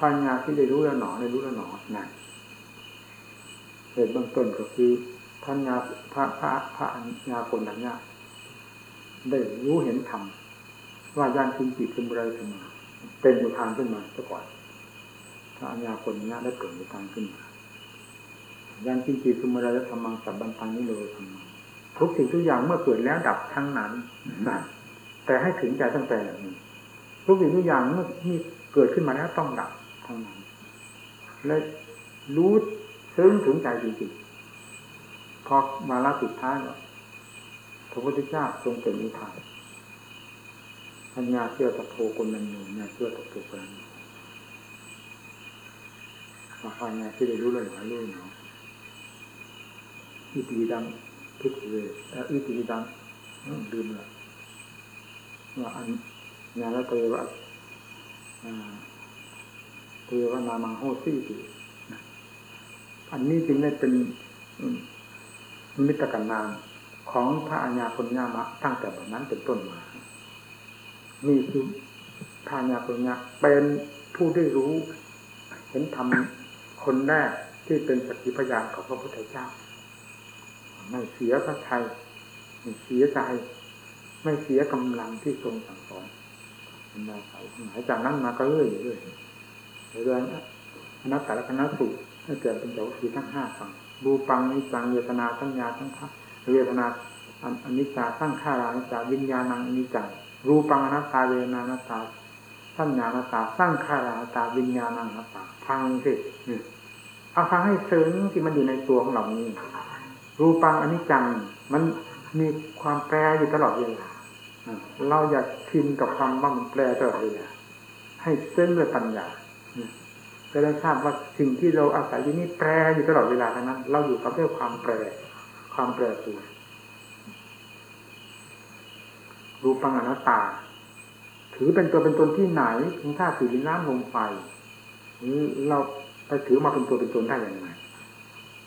ปัญญาที่ได้รู้แล้วหนอได้รู้แล้วหนอนั่นเหตุเบื้องต้นก็คือ พัญญาพระพระพระญาคนนั้นเนี่ยได้รู้เห็นธรรมว่ายานจินจิตเป็นบุไรขึ้นมาเป็นอุทานขึ้นมาซะก่อนพระญาคนนี้ได้เกิดอุทานขึ้นมายานจินจิตเป็นบุไรแล้วธรรมังสับบันทังนี้เลยธรรมทุกสิ่งทุกอย่างเมื่อเกิดแล้วดับทั้งนั้นแต่ให้ถึงใจตั้งแต่นี้ทุกสิ่งทุกอย่างเมื่อมีเกิดขึ้นมาแล้วต้องดับทั้งนั้นและรู้ซึ้งถึงใจจริงๆ พอมาลาสุดท้ายพระพุทธเจ้าทรงเป็นนิทานปัญญาเชื่อตะโพคนนั้นอยู่เนี่ยเชื่อตะโพคนนั้นมาฟังเนี่ยที่ได้รู้เลยหารู้เนาะอิติดังพิกเวอิติดังดื่มละว่าอันญาณเตวะเทวนามังโฮซี่ติอันนี้จึงได้เป็น มิตรกันนามของพระอัญญาคนญามะตั้งแต่แบบนั้นเป็นต้นมานี่คือพาญาปุญญะเป็นผู้ได้รู้ เห็นธรรมคนแรกที่เป็นสกิพยานของพระพุทธเจ้าไม่เสียพระทัยไม่เสียใจไม่เสียกำลังที่ทรงสั่งสอนมาใส่หมายจากนั้นมาก็เรื่อยเรื่อยเรื่องอนัตตลกนัสูตรให้เกิดเป็นเจ้าทีทั้งห้าฝั่ง รูปังนิจังเวทนาสัญญาทั้งข้าเวทนาอนิจจาตั้งข้ารานิจจาวิญญาณังอนิจจังรูปังอนัตตาเวทนาอนัตตาสัญญาอนัตตาสร้างข้ารานตาวิญญาณังอนัตตาฟังสิเอาฟังให้ซึ้งที่มันอยู่ในตัวของเรานี้รูปังอนิจจังมันมีความแปรอยู่ตลอดเวลาเราอยากชินกับความว่ามันแปรตลอดเวลาให้เส้นด้วยปัญญา จะได้ทราบว่าสิ่งที่เราอาศัยอยู่นี่แปรอยู่ตลอดเวลาทั้งนั้น เราอยู่กับเรื่องความแปร ความแปรตัวรูปังอนัตตา ถือเป็นตัวเป็นตนที่ไหนถึงธาตุสี่ดินน้ำลมไฟเราไปถือมาเป็นตัวเป็นตนได้อย่างไร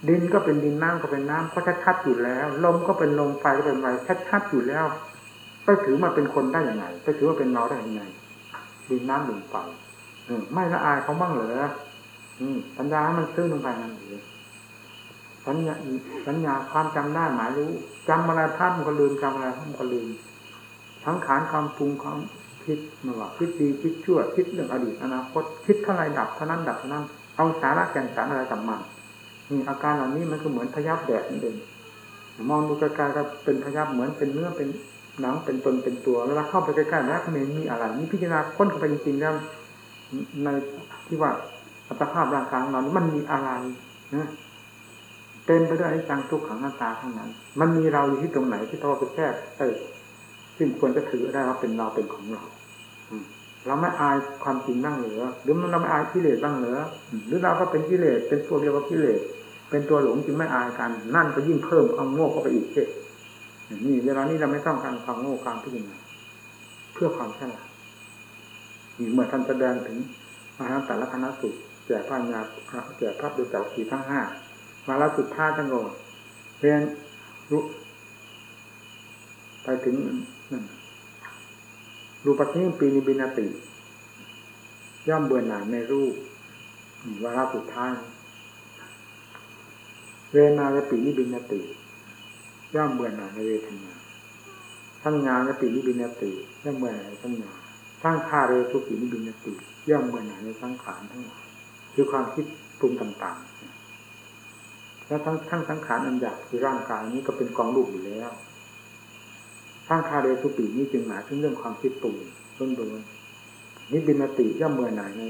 ดินก็เป็นดินน้ำก็เป็นน้ำก็ชัดๆอยู่แล้วลมก็เป็นลมไฟก็เป็นไฟชัดๆอยู่แล้ว ไปถือมาเป็นคนได้อย่างไรไปถือว่าเป็นเราได้อย่างไรดินน้ำลมไฟ ไม่ละอายเขาบ้างเหรอสัญญามันซื่อลงไปนั่นเองสัญญาสัญญาความจำได้หมายรู้จำอะไรท่านมันก็ลืมจำอะไรท่านก็ลืมทั้งขานความปรุงความคิดมาว่าคิดดีคิดชั่วคิดเรื่องอดีตอนาคตคิดเท่าไรดับเท่านั้นดับเท่านั้นเอาสาระแก่นสารอะไรกับมันนี่อาการเหล่านี้มันก็เหมือนพยับแดดนั่นเองมองดูไกลๆก็เป็นพยับเหมือนเป็นเนื้อเป็นหนังเป็นตนเป็นตัวแล้วเข้าไปใกล้ๆแล้วมันมีอะไรนี่พิจารณาค้นเข้าไปจริงๆแล้ว ในที่ว่าอัตภาพร่างกายของเรามันมีอะไรนะเต็มไปด้วยอนิจจังทุกขังหน้าตาทั้งนั้น มันมีเราอยู่ที่ตรงไหนที่เราไปแทรกเออซึ่งควรจะถือได้ว่าเป็นเราเป็นของเราเราไม่อายความจริงบ้างเหรือ หรือเราไม่อายกิเลสบ้างเหรือหรือเราก็เป็นกิเลสเป็นตัวเดียวกับกิเลสเป็นตัวหลงจึงไม่อายกัน นั่นก็ยิ่งเพิ่มความโง่เข้าไปอีกเช่นี่เวลานี้เราไม่ต้องการความโง่ความพิจารณาเพื่อความฉลาด เมื่อท่านแสดงถึงมหาแต่ละคณะสุดแก่พระญาแก่พระโดยเจ้าสีทั้งห้ามาแล้วสุดท้ายจังโงเรียนรู้ไปถึงรูปทิ้งปีนิบินาติ ย่อมเบื่อหน่ายในรูปวาระสุดท้ายเวนาและปีนิบินาติ ย่อมเบื่อหน่ายในเวทนาสัญญานและปีนิบินาติย่อมเบื่อหน่ายในสัญญาส ร้างคาเรทุกินิบินติย่อมเบื่อหน่ายในสังขารทั้งหลายคือความคิดปรุงต่างๆ แล้วทั้งทั้งสังขารอันหยาบคือร่างกายนี้ก็เป็นกองรูปอยู่แล้วสร้างคาเรสุปีนี้จึงหมายถึงเรื่องความคิดปรุงต้นโดนิบินติย่อมเมื่อไหนใน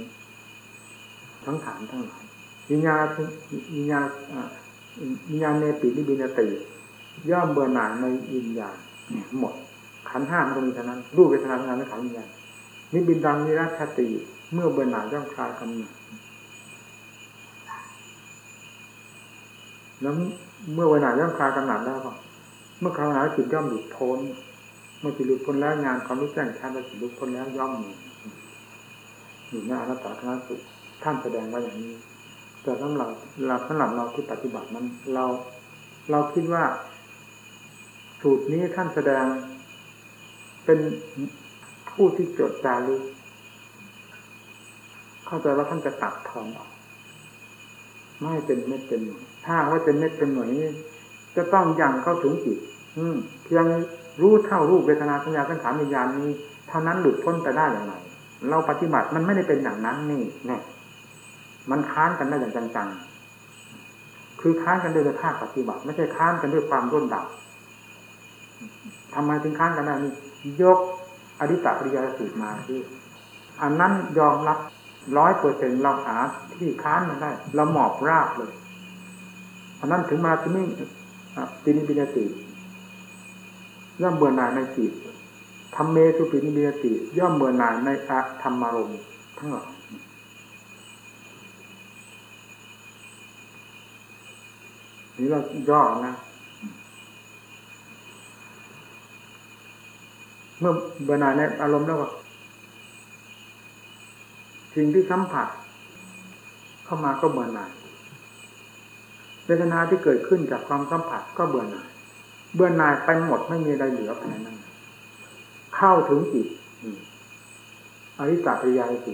ทั้งฐานทั้งหลายวิญญาวิญญาวิญญาณเนปินิบินติย่อมเบื่อหน่ายในวิญญาณหมดขันห้ามันก็มีเท่านั้นรูปเวทนาสัญญาและขันวิญญาณ นิบินดังนิรัชติ เมื่อเบื่อหน่ายย่อมคลายกำเนิดแล้วเมื่อเบื่อหน่ายย่อมคลายกำเนิดแล้วก็เมื่อคราวไหนจิตย่อมหลุดพ้น เมื่อจิตหลุดพ้นแล้วงานความรู้แจ้งชัดว่าจิตหลุดพ้นแล้วย่อมมีอยู่ในอนัตตาคณะสุท่านแสดงว่าอย่างนี้ แต่สำหรับเราสำหรับเราที่ปฏิบัตินั้น เราเราคิดว่า สูตรนี้ท่านแสดงเป็น ผู้ที่จดจารึกเข้าใจว่าท่านจะตัดทอนออกไม่เป็นเม็ดเป็นหน่วยถ้าว่าเป็นเม็ดเป็นหน่วยนี้จะต้องยังเข้าถึงจิตอืม เพียงรู้เท่ารูปเวทนาสัญญาสังขารวิญญาณนี้เท่านั้นหลุดพ้นไปได้อย่างไรเราปฏิบัติมันไม่ได้เป็นอย่างนั้นนี่เนี่ยมันค้านกันได้อย่างจังๆ คือค้านกันด้วยภาคปฏิบัติ ไม่ใช่ค้านกันด้วยความร่นดับทำไมถึงค้านกันได้นี่ยก อริตปริยาสูตรมาที่ อันนั้นยอมรับร้อยเปอร์เซ็นเราหาที่ค้านมันได้ เราหมอบราบเลยอันนั้นถึงมาที่นี่ปินิบินติย่อมเบื่อหน่ายในจิตทำเมสุปินิบินติย่อมเบื่อหน่ายในอะธรรมารมณ์ทั้งหลายนี่เราย่อนะ เมื่อเบื่อหน่ายในอารมณ์แล้วก็สิ่งที่สัมผัส เข้ามาก็เบื่อหน่ายเวทนาที่เกิดขึ้นจากความสัมผัสก็เบื่อหน่าย เบื่อหน่ายไปหมดไม่มีอะไรเหลือภายในนั้นเข้าถึงจิตอริตปริยายสิ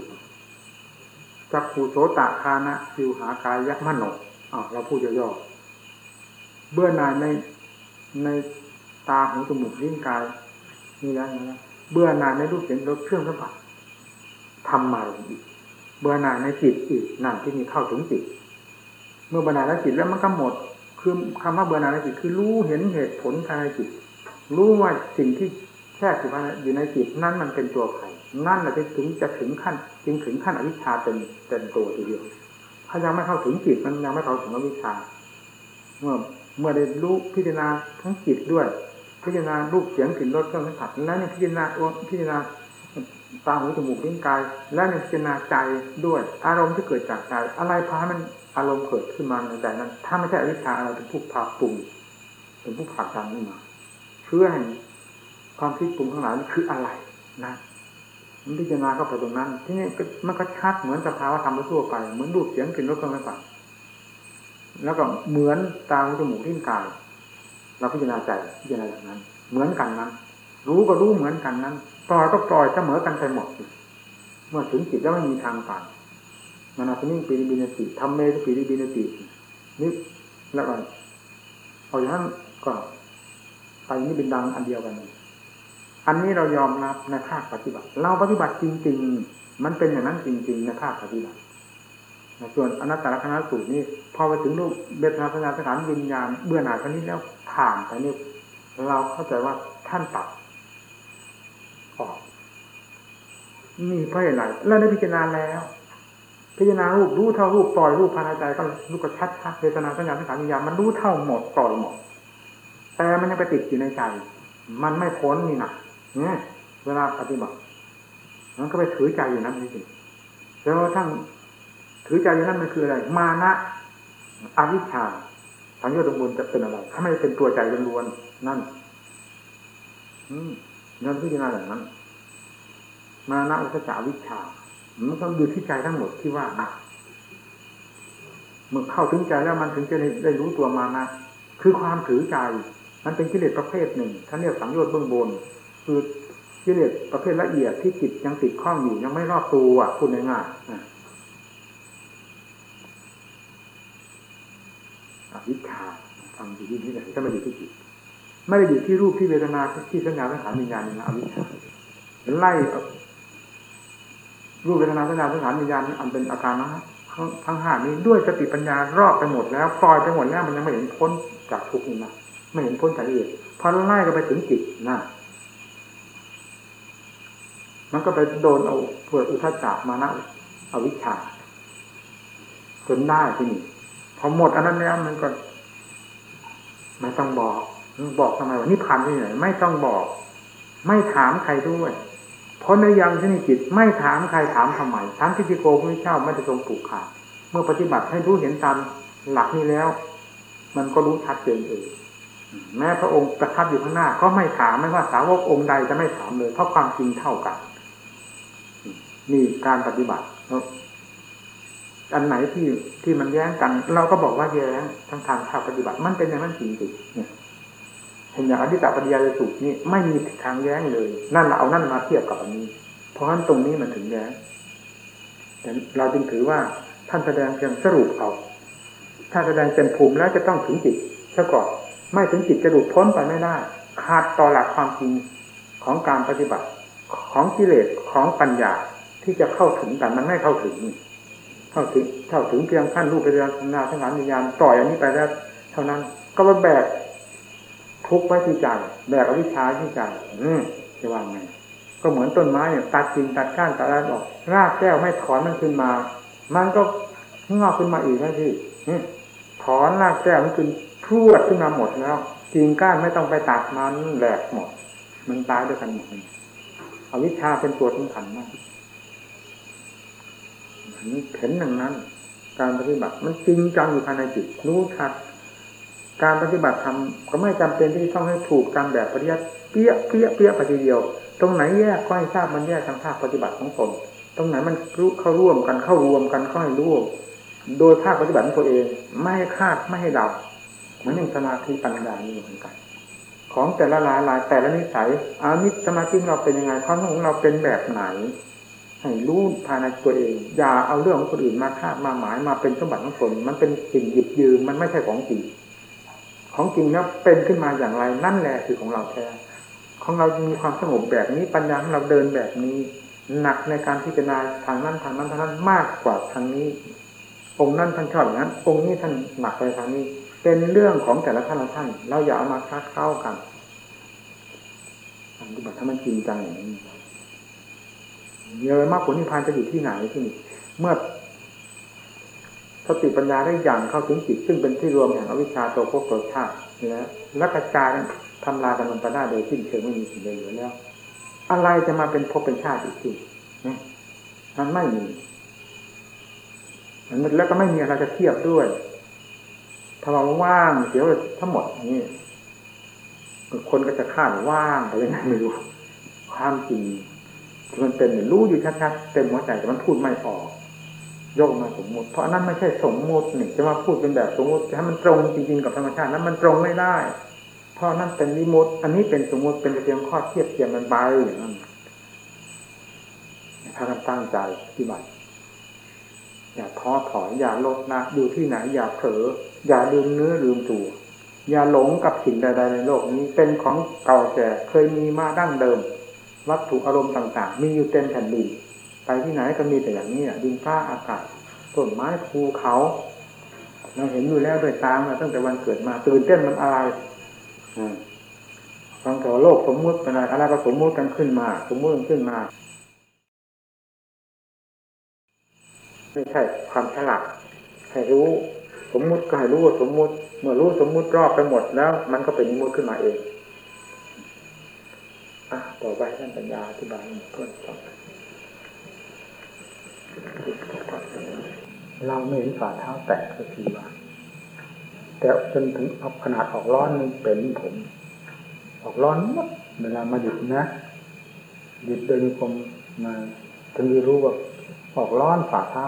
จักขูโสตคานะสิวหากายะมโนอ่าเราพูดย่อๆเบื่อหน่ายในในตาหูจมูกลิ้นกาย นี่แล้วนี่แล้วเบื่อหน่ายในรูปเสียงรสเครื่องสัมผัสทำมาอีกเบื่อหน่ายในจิตอีกนั่นที่มีเข้าถึงจิต เมื่อเบื่อหน่ายในจิตแล้วมันก็หมด คือคำว่าเบื่อหน่ายในจิตคือรู้เห็นเหตุผลภายในจิต รู้ว่าสิ่งที่แทรกอยู่ภายในอยู่ในจิตนั่นมันเป็นตัวใครนั่นแหละถึงจะถึงขั้น จึงถึงขั้นอวิชชาเป็นเป็นตัวทีเดียว ถ้ายังไม่เข้าถึงจิตมันยังไม่เข้าถึงอวิชชา เมื่อเมื่อได้รู้พิจารณาทั้งจิตด้วย พิจารณารูปเสียงกลิ่นรสเครื่องสัมผัสและในพิจารณาพิจารณาตาหูจมูกลิ้นกาย และในพิจารณาใจด้วย อารมณ์ที่เกิดจากใจอะไรพาให้มันอารมณ์เกิดขึ้นมาในใจนั้น ถ้าไม่ใช่อวิชชาอะไรเป็นผู้พาปรุงเป็นผู้ผลักดันขึ้นมาเพื่อให้ความคิดปรุงทั้งหลายนี่คืออะไรนะมันพิจารณาเข้าไปตรงนั้น ที่นี่มันก็ชัดเหมือนสภาวะธรรมทั่วไป เหมือนรูปเสียงกลิ่นรสเครื่องสัมผัสแล้วก็เหมือนตาหูจมูกลิ้นกาย เราพิจารณาใจพิจารณาอย่างนั้น เหมือนกันนั้น รู้ก็รู้เหมือนกันนั้นปล่อยก็ปล่อยเสมอกันไปหมด เมื่อถึงจิตแล้วไม่มีทางผ่านมานาสมิงปีริบินติทำเมสปีริบินตินี่แล้วก็เอาอย่างนั้นก็ไปนี่เป็นดังอันเดียวกัน อันนี้เรายอมรับในภาคปฏิบัติ เราปฏิบัติจริง ๆ มันเป็นอย่างนั้นจริง ๆ ในภาคปฏิบัติ ส่วนอนัตตลกนัสูตรนี่พอไปถึงรูปเบทนาสัญญาสถานวิญญาณเบื่อหน่ายท่านี้แล้วผ่านไปนี่เราเข้าใจว่าท่านตัดออกนี่เพราะอะไรเราได้พิจารณาแล้ว พิจารณารูปรู้เท่ารูปปล่อยรูปภายในใจก็รูปก็ชัดชัดเวทนาสัญญาสังขารวิญญาณมันรู้เท่าหมดปล่อยหมด แต่มันยังไปติดอยู่ในใจ มันไม่พ้นนี่นะเนี่ยเวลาปฏิบัติมันก็ไปถือใจอยู่นั้นนี่สิแล้วทั้ง ถือใจอยู่นั้นมันคืออะไร มานะอวิชชาสังโยชน์ตรงบนจะเป็นอะไร ถ้าไม่เป็นตัวใจล้วนๆนั่นอืมนั่นพิจารณาอย่างนั้น มานะอุตสาวิชามันต้องอยู่ที่ใจทั้งหมดที่ว่านะเมื่อเข้าถึงใจแล้วมันถึงจะได้รู้ตัวมานะคือความถือใจ มันเป็นกิเลสประเภทหนึ่งท่านเรียกสังโยชน์เบื้องบน คือกิเลสประเภทละเอียดที่จิตยังติดข้องอยู่ยังไม่รอบตัวพูดง่ายๆ วิชาทำอยู่ที่นี่ไหนก็ไม่อยู่ที่จิตไม่ได้อยู่ที่รูปที่เวทนาที่สัญญาสังขารวิญญาณนี่นะอวิชชาไล่รูปเวทนาสัญญาสังขารวิญญาณอันเป็นอาการนะทั้งห้านี้ด้วยสติปัญญารอบไปหมดแล้วปล่อยไปหมดแล้วมันยังไม่เห็นพ้นจากทุกข์นี่นะไม่เห็นพ้นจากเหตุพอไล่ก็ไปถึงจิตนะมันก็ไปโดนเอาเพื่ออุทจจามานะอวิชชาจนได้ที่นี่ พอหมดอันนั้นแล้วมันก็ไม่ต้องบอกบอกทำไมว่านี่ผ่านที่ไหนไม่ต้องบอก ไม่ถามใครด้วยเพราะในยังที่นี่จิตไม่ถามใครถามทำไมทั้งที่พิโกพระเจ้าไม่ได้ทรงปลูกขาดเมื่อปฏิบัติให้รู้เห็นตามหลักนี้แล้ว มันก็รู้ชัดเจนเองแม้พระองค์ประทับอยู่ข้างหน้า ก็ไม่ถามไม่ว่าสาวกองค์ใดจะไม่ถามเลยเพราะความจริงเท่ากันนี่การปฏิบัติ อันไหนที่ที่มันแย้งกัน เราก็บอกว่าแย้งทั้งทางภาคปฏิบัติมันเป็นอย่างนั้นจริงๆเนี่ยเห็นอย่างอธิตปฏิยาสูตรนี่ไม่มีทางแย้งเลย นั่นเอานั่นมาเทียบกับอันนี้ เพราะฉะนั้นตรงนี้มันถึงแย้งแต่เราจึงถือว่าท่านแสดงเพียงสรุปเอาถ้าแสดงเป็นภูมิแล้วจะต้องถึงจิตซะก่อนไม่ถึงจิตจะหลุดพ้นไปไม่ได้ขาดต่อหลักความจริงของการปฏิบัติของกิเลสของปัญญาที่จะเข้าถึงกันมันไม่เข้าถึง เข้าถึงเข้าถึงเพียงขั้นรูปเป็นนาทั้งหลายวิญญาณปล่อยอันนี้ไปแล้วเท่านั้น ก็มาแบกทุกไว้ที่ใจแบกอวิชชาที่ใจอืมจะว่าไงก็เหมือนต้นไม้เนี่ยตัดกิ่งตัดก้านตัดอะไรออก รากแก้วไม่ถอนมันขึ้นมา มันก็งอกขึ้นมาอีกนะที่ถอนรากแก้วมันขึ้นพรวดขึ้นมาหมดแล้วกิ่งก้านไม่ต้องไปตัดมันแหลกหมด มันตายด้วยกันหมดอวิชชาเป็นตัวสำคัญมาก เห็นอย่างนั้น การปฏิบัติมันจริงจังอยู่ภายในจิตรู้ชัด การปฏิบัติทำก็ไม่จำเป็นที่ต้องให้ถูกตามแบบปฏิยัติเปี้ยเปี้ยเปี้ยปฏิเดียว ตรงไหนแยกก็ให้ทราบมันแยกทางภาคปฏิบัติของตนตรงไหนมันรู้เข้าร่วมกันเข้ารวมกันก็ให้ร่วมโดยภาคปฏิบัติของตัวเอง ไม่ให้คาดไม่ให้เดาเหมือนอย่างสมาธิปัญญานี่เหมือนกันของแต่ละลายลายแต่ละนิสัยอานิสมาธิเราเป็นยังไงความของเราเป็นแบบไหน ให้รู้ภายในตัวเอง อย่าเอาเรื่องของคนอื่นมาคาดมาหมายมาเป็นสมบัติของตนมันเป็นสิ่งหยิบยืมมันไม่ใช่ของจริงของจริงแล้วเป็นขึ้นมาอย่างไรนั่นแหละคือของเราแท้ของเรามีความสงบแบบนี้ปัญญาของเราเดินแบบนี้หนักในการพิจารณาทางนั้นทางนั้นทางนั้นมากกว่าทางนี้ องค์นั้นท่านชอบอย่างนั้น องค์นี้ท่านหนักไปทางนี้ เป็นเรื่องของแต่ละท่านละท่านเราอย่าเอามาคาดเข้ากันปฏิบัติถ้ามันจริงจังอย่างนี้ เยอะมากผลนิพพานจะอยู่ที่ไหนที่นี่เมื่อสติปัญญาได้อย่างเข้าถึงจิตซึ่งเป็นที่รวมแห่งอวิชชาตัวภพตัวชาตินะและกระจายทำลายกันลงไปได้โดยสิ้นเชิงไม่มีสิ่งใดเหลือแล้ว อะไรจะมาเป็นภพเป็นชาติอีกทีนะมันไม่มีมันแล้วก็ไม่มีอะไรจะเทียบด้วยถ้าเราว่างเสียทั้งหมดนี่คนก็จะคาดว่างไปยังไงไม่รู้ ความจริง มันเป็นรู้อยู่ชัดๆเต็มหัวใจแต่มันพูดไม่ออกยกมาสมมติเพราะนั้นไม่ใช่สมมตินี่จะมาพูดเป็นแบบสมมติจะให้มันตรงจริงๆกับธรรมชาตินั้นมันตรงไม่ได้ เพราะนั่นเป็นวิมุตอันนี้เป็นสมมติเป็นเพียงข้อเทียบเทียมมันไปอย่างนั้นถ้ากันตั้งใจที่บัติอย่าท้อถอยอย่าลดละอยู่ที่ไหนอย่าเผลออย่าลืมเนื้อลืมตัว อย่าหลงกับสิ่งใดๆในโลกนี้เป็นของเก่าแก่เคยมีมาดั้งเดิม วัตถุอารมณ์ต่าง ๆ มีอยู่เต็มแผ่นดินไปที่ไหนก็มีแต่อย่างนี้ดินฟ้าอากาศต้นไม้ภูเขา เราเห็นอยู่แล้วด้วยตามาตั้งแต่วันเกิดมาตื่นเต้นมันอะไรฟังแต่ว่าโลกสมมุติเป็นอะไรอะไรก็สมมุติกันขึ้นมา สมมุติกันขึ้นมาไม่ใช่ความฉลาดให้รู้ สมมุติก็ให้รู้ว่าสมมุติ เมื่อรู้สมมุติรอบไปหมดแล้ว มันก็เป็นนิมุติขึ้นมาเอง อะต่อไปท่านปัญญาอธิบายเพื่อนฟังเราไม่เห็นฝ่าเท้าแตกสักทีว่าแต่จนถึงเอาขนาดออกร้อนนี่เป็นผม ออกร้อนมดเวลามาหยุดนะหยุดเดินกรมมาถึงจะรู้ว่าออกร้อนฝ่าเท้า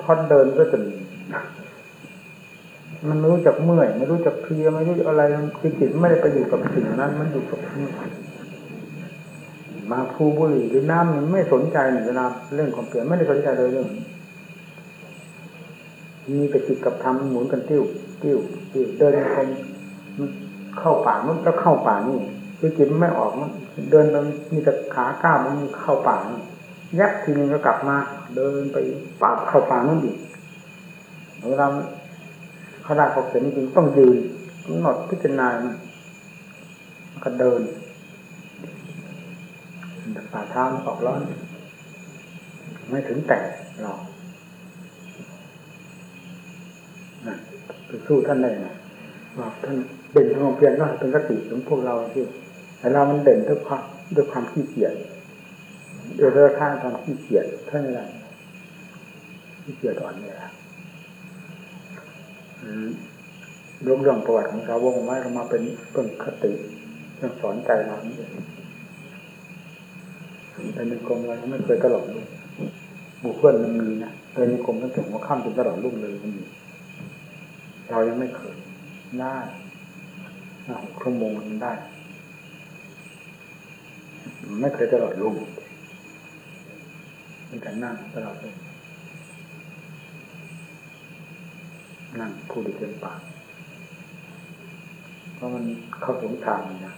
พอเดินก็จะมันไม่รู้จักเมื่อย ไม่รู้จักเพลียไม่รู้อะไรคือจิตไม่ได้ไปอยู่กับสิ่งนั้น มันอยู่กับ มาภูบุหรี่หรือน้ำมันไม่สนใจเวลาเรื่องความเปลี่ยนไม่ได้สนใจเลยเรื่องมีแต่จิตกับธรรมหมุนกันติ้วติ้วติ้วเดินคนเข้าป่ามันก็เข้าป่านี่คือจิตไม่ออกมันเดินมันมีแต่ขาก้าวมันเข้าป่ายักทีนึงก็กลับมา เดินไปป่าเข้าป่านั่นอีกเวลาเขาได้เขาเห็นจริงต้องยืนกำหนดพิจารณามันก็เดิน ฝ่าเท้าออกร้อน ไม่ถึงแตกหรอกไปสู้ท่านได้ไงบอกท่านเด่นทางเพียรก็เป็นกติของพวกเราที่แต่เรามันเด่นด้วยความด้วยความขี้เกียจเดือดท่าความขี้เกียจเท่านั้นแหละขี้เกียจอ่อนเนี่ยยกเรื่องประวัติของสาววงไว้ก็มาเป็นต้นคติเรื่องสอนใจเรานี่เอง แต่ในกรมเราไม่เคยตลอดลูกบุคคลมันมีนะแต่ในกรมตั้งแต่หัวค่ำจนตลอดลูกเลยมันมีเรายังไม่เคยได้หกชั่วโมงมันได้ ไม่เคยตลอดลูกมีแต่นั่งตลอดเลยนั่งพูดเต็มปากเพราะมันเข้าถึงทางนะ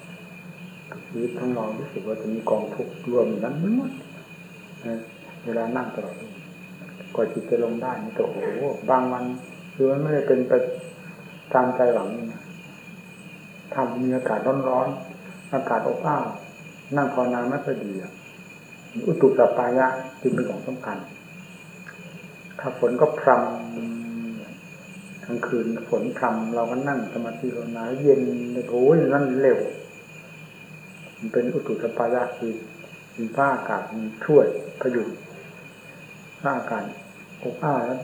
ชีวิตทั้งเรารู้สึกว่าจะมีกองทุกข์รวมนั้นหมดเวลานั่งตลอดกว่าจิตจะลงได้นี่ก็โอ้โหบางวันคือมันไม่ได้เป็นไปตามใจหวังนะทำมีอากาศร้อนๆอากาศอบอ้าวนั่งพอนานไม่ค่อยดีอุตุสัปายะจึงเป็นของสำคัญ ถ้าฝนก็พรำกลางคืนฝนพรำเราก็นั่งสมาธิภาวนาเย็นโอ้ยนั่นเร็ว มันเป็นอุตุสปายะคือมีผ้าอากาศมันช่วยพยุงผ้าอากาศอบอ้าวแล้ว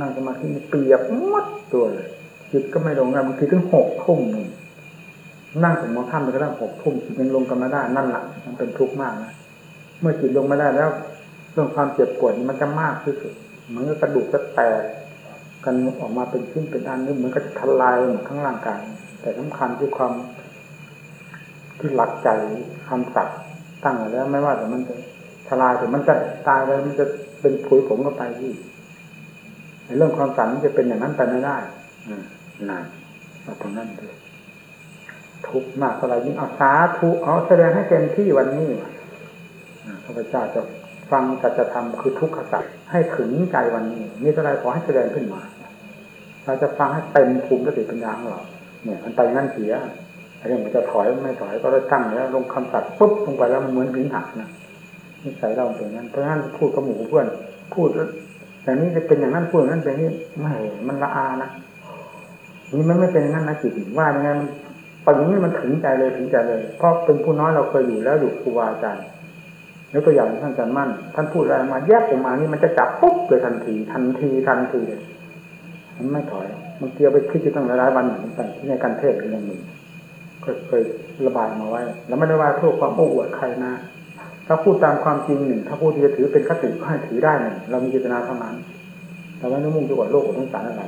นั่งสมาธิเปียกมัดตัวเลยจิตก็ไม่ลงนะบางทีถึงหกทุ่มหนึ่งนั่งถึงมองข้ามไปก็ตั้งหกทุ่มจิตยังลงกันไม่ได้นั่นแหละมันเป็นทุกข์มากนะเมื่อจิตลงไม่ได้แล้ว เรื่องความเจ็บปวดมันจะมากที่สุดเหมือนกระดูกจะแตกกันออกมาเป็นชิ้นเป็นอันนี่เหมือนกับทลายหมดทั้งร่างกายแต่สำคัญที่ความ ที่หลักใจคำสัตย์ตั้งแล้วไม่ว่าแต่มันจะทลายถึงมันจะตายแล้วมันจะเป็นผุยผงก็ไปที่ในเรื่องความฝันมันจะเป็นอย่างนั้นไปไม่ได้นานเอาตรงนั้นเลยทุกมากเท่าไหร่ยิ่งเอาสาธุเอาแสดงให้เต็มที่วันนี้พระพุทธเจ้าจะฟังจัจะทำคือทุกขสัจให้ถึงใจวันนี้มีเท่าไรขอให้แสดงขึ้นมา เราจะฟังให้เต็มภูมิสติปัญญาของเราเนี่ย มันไปงั้นเสีย เรื่องมันจะถอยไม่ถอยก็ได้ตั้งแล้วลงคำสัตย์ปุ๊บลงไปแล้วมันเหมือนหินหักนะนิสัยเราเป็นอย่างนั้นเพราะฉะนั้นพูดกับหมู่เพื่อน พูดแล้วอย่างนี้จะเป็นอย่างนั้นพูดอย่างนั้นเป็นนี้ไม่มันละอานะนี่มันไม่เป็นอย่างนั้นนะจิตว่าอยังไงมันพออย่างนี้มันถึงใจเลยถึงใจเลย เพราะเป็นผู้น้อยเราเคยอยู่แล้วอยู่ครูบาอาจารย์ยกตัวอย่างท่านอาจารย์มั่น ท่านพูดอะไรมาแยกออกมานี่มันจะจับปุ๊บเลยทันที ทันทีทันทีเลยมันไม่ถอยมันเกี่ยวไปคิดอยู่ตั้งหลายวันเหมือนกันที่ในการเทศน์เรื่องหนึ่ง เคยระบายมาไว้ แล้วไม่ได้ว่าเพื่อความโอ้อวดใครนะ ถ้าพูดตามความจริงหนึ่ง ถ้าพูดที่จะถือเป็นคติก็ให้ถือได้หนึ่งเรามีเจตนาเท่านั้นแต่ว่าไม่มุ่งจะอวดโลกอวดสงสารอะไร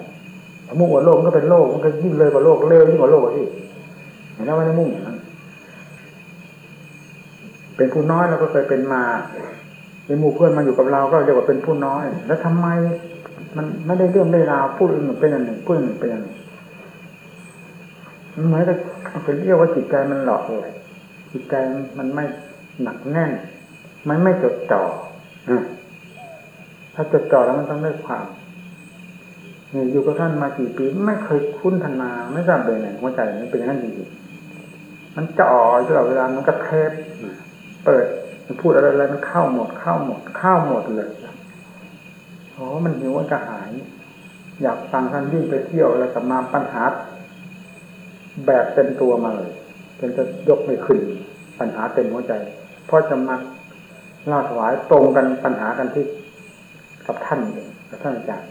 ถ้ามุ่งอวดโลกมันก็เป็นโลกมันก็ยิ่งเลยกว่าโลกเร็วยิ่งกว่าโลกที่เห็นไหมว่าไม่มุ่งอย่างนั้นเป็นผู้น้อยเราก็เคยเป็นมาเป็นหมู่เพื่อนมาอยู่กับเราก็เรียกว่าเป็นผู้น้อย แล้วทำไมมันไม่ได้เรื่องได้ราวพูดอื่นเป็นอันหนึ่งพูดอื่นเป็นอันหนึ่งมัน เหมือนกับเป็นเรียกว่าจิตใจมันหลอกเลยจิตใจมันไม่หนักแน่น มันไม่จดจ่ออืมถ้าจดจ่อแล้วมันต้องได้ความนี่อยู่กับท่านมากี่ปีไม่เคยคุ้นธนาไม่ทราบเลยไหนหัวใจมันเป็นอย่างนั้นจริงๆมันจ่อตลอดเวลามันก็เทปเปิดมันพูดอะไรอะไรมันเข้าหมดเข้าหมดเข้าหมดเลยโอ้มันหิวมันกระหาย อยากฟังท่านวิ่งไปเที่ยวอะไรกลับมาปัญหา แบบเต็มตัวมาเลยจนจะยกไม่ขึ้น ปัญหาเต็มหัวใจ เพราะจะมาเล่าถวายตรงกันปัญหากันที่กับท่านเองกับท่านอาจารย์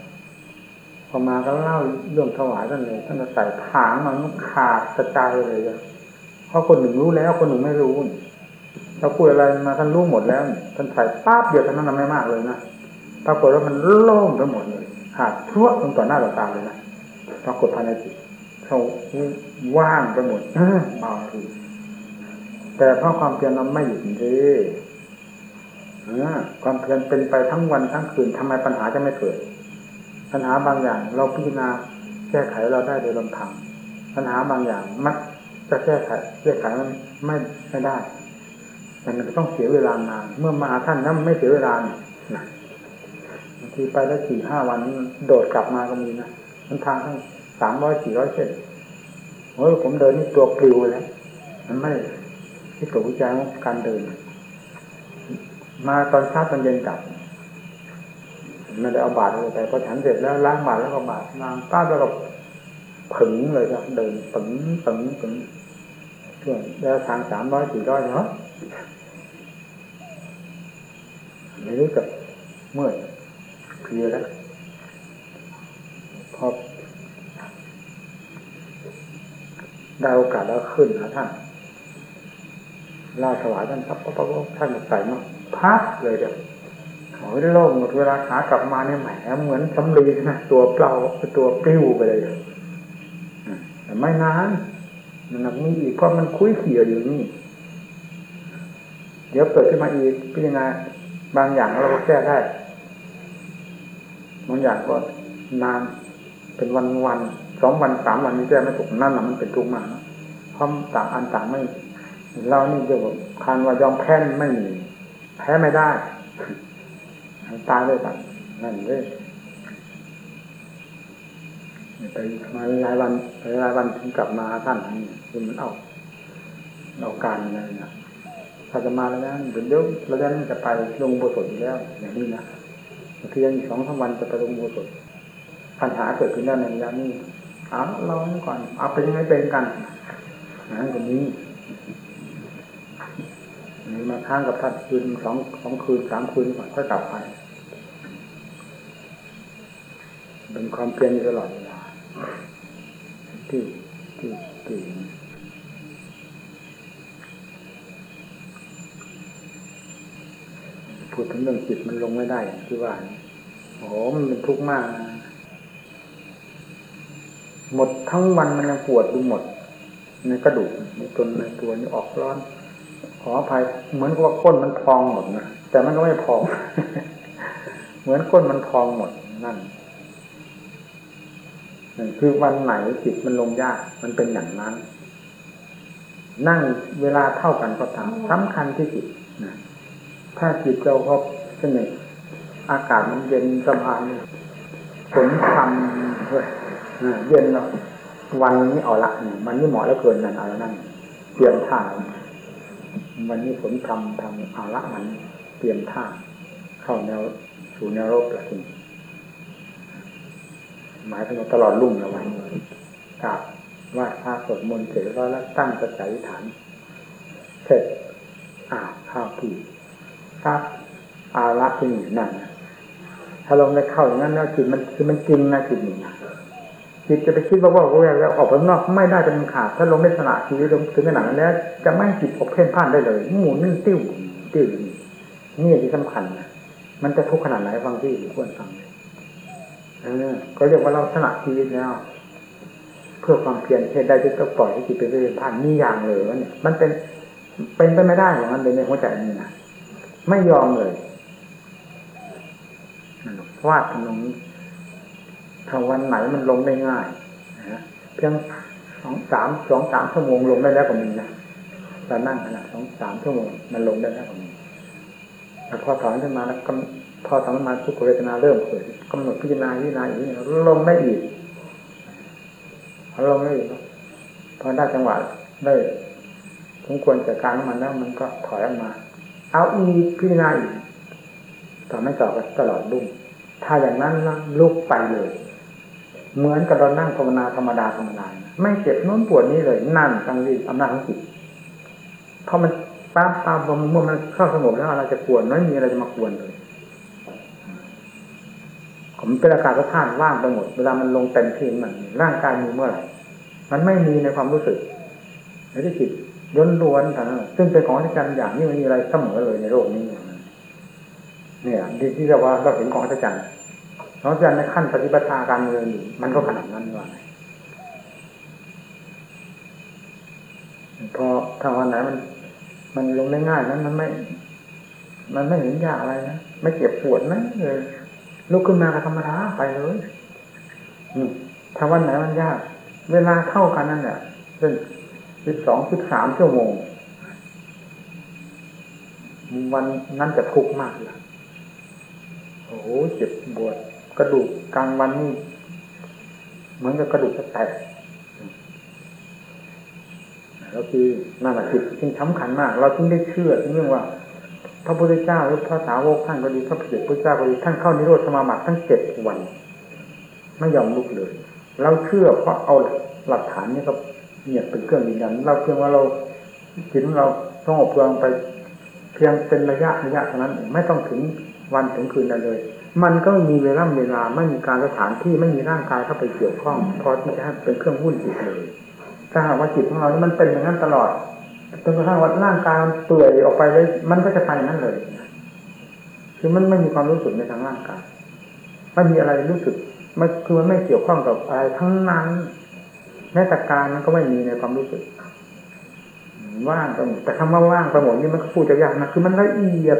พอมาก็เล่าเรื่องถวายท่านเลยท่านก็ใส่ถางมันขาดกระจายเลยเพราะคนหนึ่งรู้แล้วคนหนึ่งไม่รู้เราพูดอะไรมาท่านรู้หมดแล้วท่านใส่ปั๊บเดียวท่านนั้นไม่มากเลยนะปรากฏว่ามันโล่งไปหมดเลยขาดทั่วตรงต่อหน้าต่อตาเลยนะปรากฏภายในจิต เขาว่างไปหมดเบาทีแต่เพราะความเพียรเราไม่หยุดดีความเพียรเป็นไปทั้งวันทั้งคืนทำไมปัญหาจะไม่เกิด ปัญหาบางอย่าง เราพิจารณาแก้ไขเราได้โดยลำพังปัญหาบางอย่างมักจะแก้ไขแก้ไขมันไม่ไม่ได้มันต้องเสียเวลานาน เมื่อมาหาท่านนั้นไม่เสียเวลานะบางทีไปแล้วสี่ห้าวันโดดกลับมาก็มีนะมันทางทั้ง สามร้อยสี่ร้อยเส้นโอ้ยผมเดินนี่ตัวปลิวแล้วมันไม่ที่ตัววิจัยของการเดิน มาตอนเช้าตอนเย็นกลับไม่ได้เอาบาตรอะไรไปพอฉันเสร็จแล้วล้างบาตรแล้วก็บาตรล้างป้าแล้วก็ผึ่งเลยครับเดินปึงปึงปึงช่วงแล้วทางสามร้อยสี่ร้อยเนาะไม่รู้กับเมื่อยเพลียแล้วพอ ได้โอกาสแล้วขึ้นนะท่านลาถวายท่านปั๊บปั๊บปั๊บท่านใส่มาพับเลยเดี๋ยวโอ้ยโล่งหมดเวลาขากลับมาเนี่ยแหมเหมือนสำลีนะตัวเปล่าตัวปลิ้วไปเลยแต่ไม่นานมันมีอีกเพราะมันคุยเขี่ยอยู่นี่ เดี๋ยวเปิดขึ้นมาอีกพิจารณาบางอย่างเราก็แก้ได้บางอย่างก็นานเป็นวันวัน สองวันสามวันนี้แก้ไม่ถูกนั่นแหละมันเป็นทุกข์มากเพราะต่างอันต่างไม่เรานี่เรียกว่าคันว่ายอมแพ้ไม่มีแพ้ไม่ได้ตายด้วยกันนั่นเลยไปมาหลายวันหลายวันถึงกลับมาท่านนี่คือมันเอาเอาการอะไรนะถ้าจะมาแล้วนะเดี๋ยวเดี๋ยวเราจะจะไปลงบุตรอยู่แล้ว อย่างนี้นะเพียงสองสามวันจะไปลงบุตรปัญหาเกิดขึ้นได้ในระยะนี้ เอาเราก่อนเอาเป็นยังไงเป็นกันนะตรงนี้มาค้างกับท่านคืนสองสองคืนสามคืนก่อนก็กลับไปเป็นความเพียรตลอดเวลาที่ที่ที่พูดถึงเรื่องจิตมันลงไม่ได้ที่ว่าโอ้โหมันเป็นทุกข์มากนะ หมดทั้งวันมันยังปวดดูหมด ในกระดูกในตนในตัวนี้ออกร้อน ขออภัยเหมือนกับว่าก้นมันพองหมดนะแต่มันก็ไม่พอง เหมือนก้นมันพองหมดนั่นคือวันไหนจิตมันลงยาก มันเป็นอย่างนั้น นั่งเวลาเท่ากันก็ตามสำคัญที่จิตนะถ้าจิตเราพบสนิทอากาศมันเย็นสบายฝนทำเฮ้ย เย็นเนาะวันนี้เอาละนี่มันนี่เหมาะแล้วเกินนั่นเอาละนั่นเตรียมท่าวันนี้ฝนทำทำเอาละมันเตรียมท่าเข้าแนวสู่แนวรบละทีหมายถึงว่าตลอดรุ่งละวันกราบไหว่าพระสวดมนต์เสร็จแล้วแล้วตั้งสติฐาน เสร็จอ่าข้าวผีครับอาละที่นี่นั่นถ้าลงได้เข้าอย่างนั้นแล้วจิตมันคือมันจริงนะจิตนี่นะ จิตจะไปคิดว่าว่าว่แล้วออกไปนอกไม่ได้จะมันขาดถ้าลงได้สละชีวิตลงถึงขนาดนั้นแล้ว จะไม่จิตออกเพ่นพ่านได้เลยหมู่นิ่งติ้วติ้วนี่นี่ที่สำคัญนะมันจะทุกข์ขนาดไหนฟังที่ควรฟังเลยเออก็เรียกว่าเราสละชีวิตแล้วเพื่อความเพียรเหตุใดที่ต้องปล่อยให้จิตไปเรื่อยผ่านนี่อย่างเลยเนี่ยมันเป็นเป็นไปไม่ได้อย่างนั้นเลยในหัวใจนี่นะไม่ยอมเลยวาดตรงนี้ ถ้าวันไหนมันลงได้ง่ายนะเพียงสองสามสองสามชั่วโมงลงได้แล้วก็มีนะเรานั่งขนาดสองสามชั่วโมงมันลงได้แล้วก็มีแต่พอถอนขึ้นมาแล้วก็พอถอนมาทุกเวทนาเริ่มเกิดกำหนดพิจารณาพิจารณาอย่างนี้ลงได้อีกลงได้อีกพอได้จังหวะได้สมควรจัดการมันแล้วมันก็ถอยออกมา เอาอีกพิจารณาอีกต่อไม่ต่อกันตลอดรุ่งถ้าอย่างนั้นลุกไปเลย เหมือนกับเรานั่งภาวนาธรรมดาธรรมดาไม่เจ็บน้นปวดนี้เลยนั่นตั้งรีอำนาจของจิตเพราะมันป้าป้าพอเมื่อมันเข้าสงบแล้วอะไรจะกวนไม่มีอะไรจะมากวนเลยผมเป็นอากาศธาตุว่างไปหมดเวลามันลงเต็มที่มันร่างกายมีเมื่อไหร่มันไม่มีในความรู้สึกในที่จิตล้นล้วนๆทั้งนั้นซึ่งเป็นของที่กันอย่างนี้ไม่มีอะไรเสมอเลยในโลกนี้เนี่ยดีที่เราว่าเราเห็นของอัศจรรย์ ของอัศจรรย์ในขั้นปฏิบัติการเงินอยู่มันก็ขนาดนั้นว่าพอถ้าวันไหนมัน มันลงได้ง่ายนั้นมันไม่ มันไม่เห็นยากอะไรนะไม่เจ็บปวดนะเลยลุกขึ้นมาก็ธรรมดาไปเลยถ้าวันไหนมันยาก เวลาเท่ากันนั่นแหละเป็นสิบสองสิบสามชั่วโมง วันนั้นจะทุกข์มากเลยโอ้โหเจ็บปวด กระดูกกลางวันนี่เหมือนกับกระดูกจะแตกแล้วคือนั่นแหละจิตจึงสำคัญมาก เราจึงได้เชื่อเรื่องว่า พระพุทธเจ้าหรือพระสาวกท่านก็ดีพระเดชพระเจ้าก็ดีท่านเข้านิโรธสมาบัติทั้งเจ็ดวันไม่ยอมลุกเลย เราเชื่อเพราะเอาหลักฐานนี้ก็เนี่ยเป็นเครื่องยืนยันเราเพียงว่าเราจิตของเราต้องอบรมไป เพียงเป็นระยะระยะเท่านั้น ไม่ต้องถึงวันถึงคืนใดเลย มันก็มีเวลาเวลาไม่มีการสถานที่ไม่มีร่างกายเข้าไปเกี่ยวข้องพอที่จะให้เป็นเครื่องวุ่นจิตเลยถ้าหากว่าจิตของเรานี่มันเป็นอย่างนั้นตลอดจนกระทั่งว่าร่างกายมันเปื่อยออกไปเลยมันก็จะไปอย่างนั้นเลย คือมันไม่มีความรู้สึกในทางร่างกายไม่มีอะไรรู้สึกมันคือมันไม่เกี่ยวข้องกับอะไรทั้งนั้นแม้แต่การมันก็ไม่มีในความรู้สึกว่างไปหมดแต่คำว่าว่างไปหมดนี่มันก็พูดจะยากนะคือมันละเอียด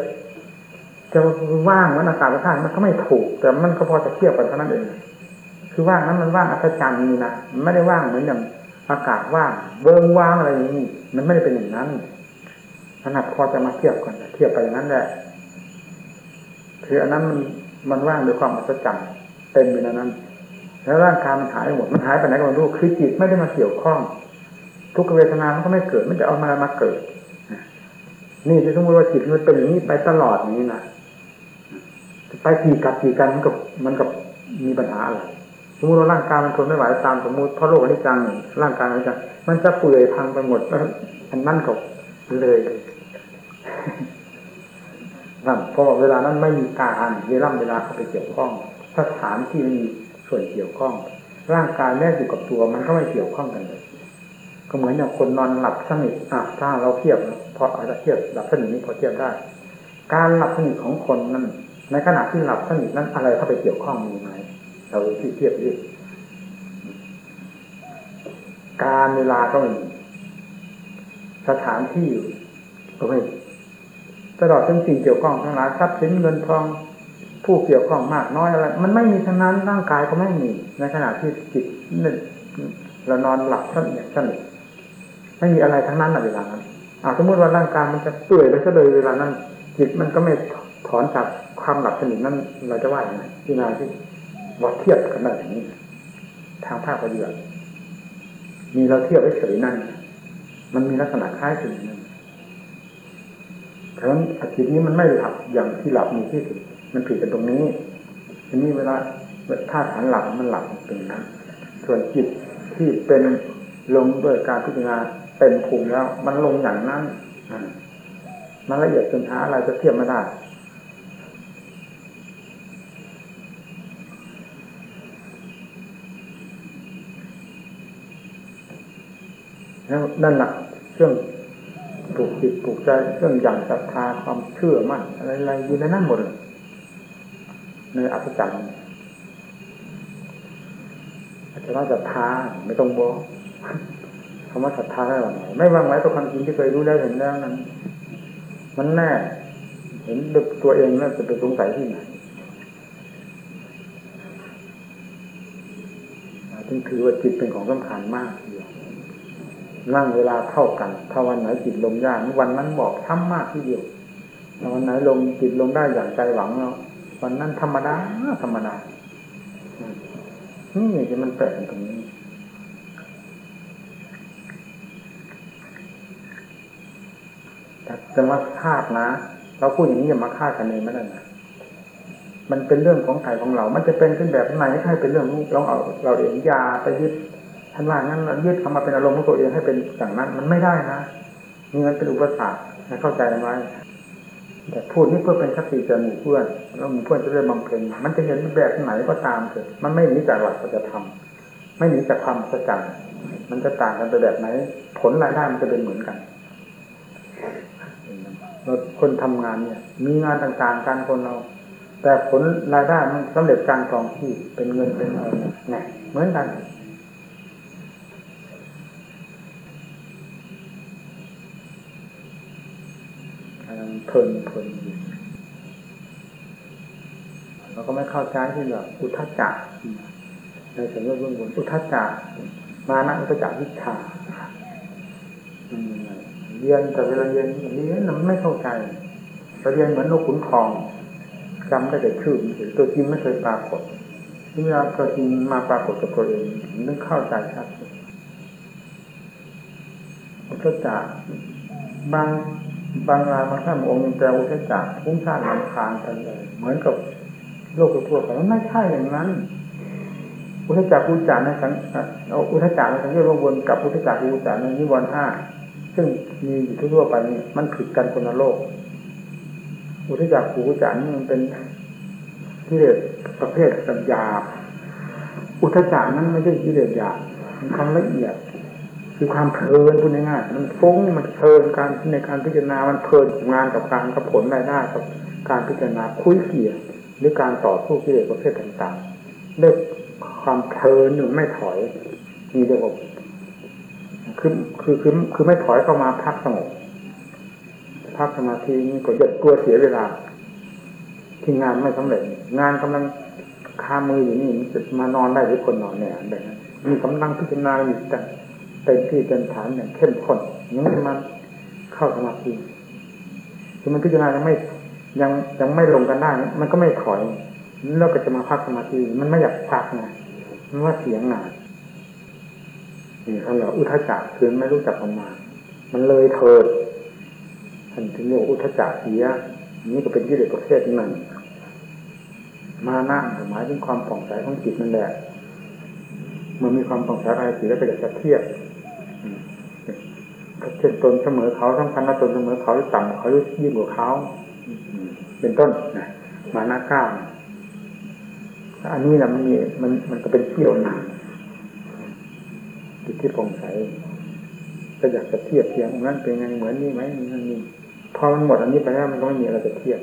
จะว่างเหมือนอากาศธาตุมันก็ไม่ถูก แต่มันก็พอจะเทียบกันเท่านั้นเองคือว่างนั้นมันว่างอัศจรรย์นี่นะไม่ได้ว่างเหมือนอย่างอากาศว่างเบิ้งว่างอะไรอย่างนี้มันไม่ได้เป็นอย่างนั้นขนาดพอจะมาเทียบกันเทียบไปอย่างนั้นแหละคืออันนั้นมันมันว่างด้วยความอัศจรรย์เต็มอยู่ในนั้น แล้วร่างกายมันหายหมดมันหายไปไหนก็ไม่รู้คือจิตไม่ได้มาเกี่ยวข้อง ทุกเวทนามันก็ไม่เกิดไม่จะเอามามาเกิดนี่จะสมมติว่าจิตมันเป็นอย่างนี้ไปตลอดนี้นะ ไปกี่กับกี่กันมันกับมันกับมีปัญหาอะไรสมมติว่าร่างกายมันทนไม่ไหวตามสมมติเพราะโรคอนิจจังร่างกายอนิจจังมันจะเปื่อยพังไปหมดอันนั่นก็เลยนั่นเพราะเวลานั้นไม่มีการเวลาเวลาเข้าไปเกี่ยวข้องสถานที่มีส่วนเกี่ยวข้อง ร่างกายแม้อยู่กับตัวมันก็ไม่เกี่ยวข้องกันเลย ก็เหมือนอย่างคนนอนหลับสนิทอะถ้าเราเทียบพออาจจะเทียบหลับสนิทนี้พอเทียบได้ การหลับสนิทของคนนั้น ในขณะที่หลับสนิทนั้นอะไรเข้าไปเกี่ยวข้องมีไหมเราที่เทียบดิการเวลาก็มีสถานที่ก็ม่ตลอดจนสิ่งเกี่ยวข้องทั้งหลายทรัพย์สินเงินทองผู้เกี่ยวข้องมากน้อยอะไร มันไม่มีทั้งนั้นร่างกายก็ไม่มีในขณะที่จิตนี่เรานอนหลับสนิทสนิทไม่มีอะไรทั้งนั้นในเวลานั้นอาสมมติว่าร่างกายมันจะเปื่อยไปซะเลยเวลานั้น จิตมันก็ไม่ถอนจาก ความหลับสนิทนั้น เราจะว่าอย่างไรที่นาที่วัดเทียบกันได้อย่างนี้ ทางภาคปฏิบัติมีเราเทียบไว้เฉยนั่น มันมีลักษณะคล้ายกันนั้นเพราะฉะนั้นจิตนี้มันไม่หลับอย่างที่หลับมีที่สุดมันผิดกันตรงนี้ทีนี้เวลาถ้าฐานหลับมันหลับตรงนั้นส่วนจิตที่เป็นลงด้วยการพิจารณาเป็นภูมิแล้ว มันลงอย่างนั้นมันละเอียดจนหาอะไรจะเทียบไม่ได้ แล้ว นั่นแหละเครื่องปลูกจิตปลูกใจเครื่องอย่างศรัทธาความเชื่อมั่นอะไรๆอยู่ในนั้นหมดเลยในอัศจรรย์อาจจะว่าศรัทธาไม่ต้องบอกคำว่าศรัทธาได้หรือไงไม่วางไว้ตัวความจริงที่เคยรู้แล้วเห็นแล้วนั้น มันแน่ เห็นตัวเองน่าจะไปสงสัยที่ไหนจึงถือว่าจิตเป็นของสำคัญมาก นั่งเวลาเท่ากัน ถ้าวันไหนจิตลงยากวันนั้นบอกช้ำมากที่เดียววันไหนลงจิตลงได้อย่างใจหวังแล้ววันนั้นธรรมดาธรรมดานี่จะมันแปลกตรงนี้จะมาคาดนะเราพูดอย่างนี้อย่ามาคาดกันเองไม่ได้นะมันเป็นเรื่องของใครของเรา มันจะเป็นขึ้นแบบไหนให้เป็นเรื่องนี้เราเอาเราเองยาไปยึด ท่านว่างั้นเรายึดเข้ามาเป็นอารมณ์ของตัวเองให้เป็นอย่างนั้น มันไม่ได้นะนี่มันเป็นอุปสรรคให้เข้าใจกันไว้แต่พูดนี่เพื่อเป็นคติเตือนหมู่เพื่อนแล้วหมู่เพื่อนจะได้บำเพ็ญมันจะเห็นแบบไหนก็ตามเถอะมันไม่หนีจากหลักจะทำไม่หนีจากความสัจจ์มันจะต่างกันไปแบบไหน ผลรายได้มันจะเป็นเหมือนกันเราคนทำงานเนี่ย มีงานต่างๆการคนเรา แต่ผลรายได้มันสำเร็จการกองที่เป็นเงินเป็นอะไรเนี่ยเหมือนกัน เพลินเพลินอยู่เราก็ไม่เข้าใจที่แบบอุทจจะในสัญญาเบื้องบนอุทจจะมานะอุทจจะวิชาเรียนแต่เวลาเรียนเรียนมันไม่เข้าใจเรียนเหมือนนกขุนทองจำได้แต่ชื่อตัวจริงไม่เคยปรากฏเวลาตัวจริงมาปรากฏกับตัวเองนึกเข้าใจชัดอุทจจะบาง บางรายบางท่านองค์แปลอุทจักพุ่งชาติลำคาญกันเลย เหมือนกับโลกทั่วไปไม่ใช่อย่างนั้น อุทจักอุจจาในสังเอาอุทจักในสังเกตววนกับอุทจักอุจจาในนิวรณ์ห้าซึ่งมีอยู่ทั่วไปนี่มันผิดกันคนละโลก อุทจักอุจจานี่มันเป็นกิเลสประเภทสัญญาอุทจักนั้นไม่ใช่กิเลสหยาบมันความละเอียด คือความเพลินพูดง่ายๆมันฟุ้งมันเพลินการในการพิจารณา มันเพลินงานกับการกับผลรายได้กับการพิจารณาคุยเกี่ยหรือการต่อสู้กิเลสประเภทต่างๆด้วยความเพลินหนึ่งไม่ถอยมีเดียวคือคือคือคือไม่ถอยเข้ามาพักสงบพักสมาธินี่ก็จะกลัวเสียเวลา ที่งานไม่สำเร็จ งานกำลังคามืออยู่นี่จะมานอนได้หรือคนนอนเนี่ยแบบนั้นมีกำลังพิจารณาอยู่แต่ เป็นที่เป็นฐานอย่างเข้มข้นยังมันเข้าสมาธิคือมันพิจารณายังไม่ยังยังไม่ลงกันได้ มันก็ไม่ถอยแล้วก็จะมาพักสมาธิมันไม่อยากพักนะมันว่าเสียงหนานี่เขาเราอุทจักคือไม่รู้จักประมาณมันเลยเถิดท่านถึงเรียกอุทจักเสียนี่ก็เป็นกิเลสประเภทหนึ่งมานะหมายถึงความผ่องใสของจิตนั่นแหละเมื่อมีความผ่องใสอะไรจิตแล้วก็อยากจะเทียบ เช่นตนเสมอเขาสำคัญว่าตนเสมอเขาหรือต่ำเขาหรือยิ่งกว่าเขาเป็นต้นนะมาหน้าก้าวอันนี้นะมันมีมันมันก็เป็นเที่ยวหนาจิตที่ปองใสก็อยากจะเทียบเทียงนั้นเป็นไงเหมือนนี่ไหมนั่นนี่พอมันหมดอันนี้ไปแล้วมันก็ไม่มีอะไรจะเทียบ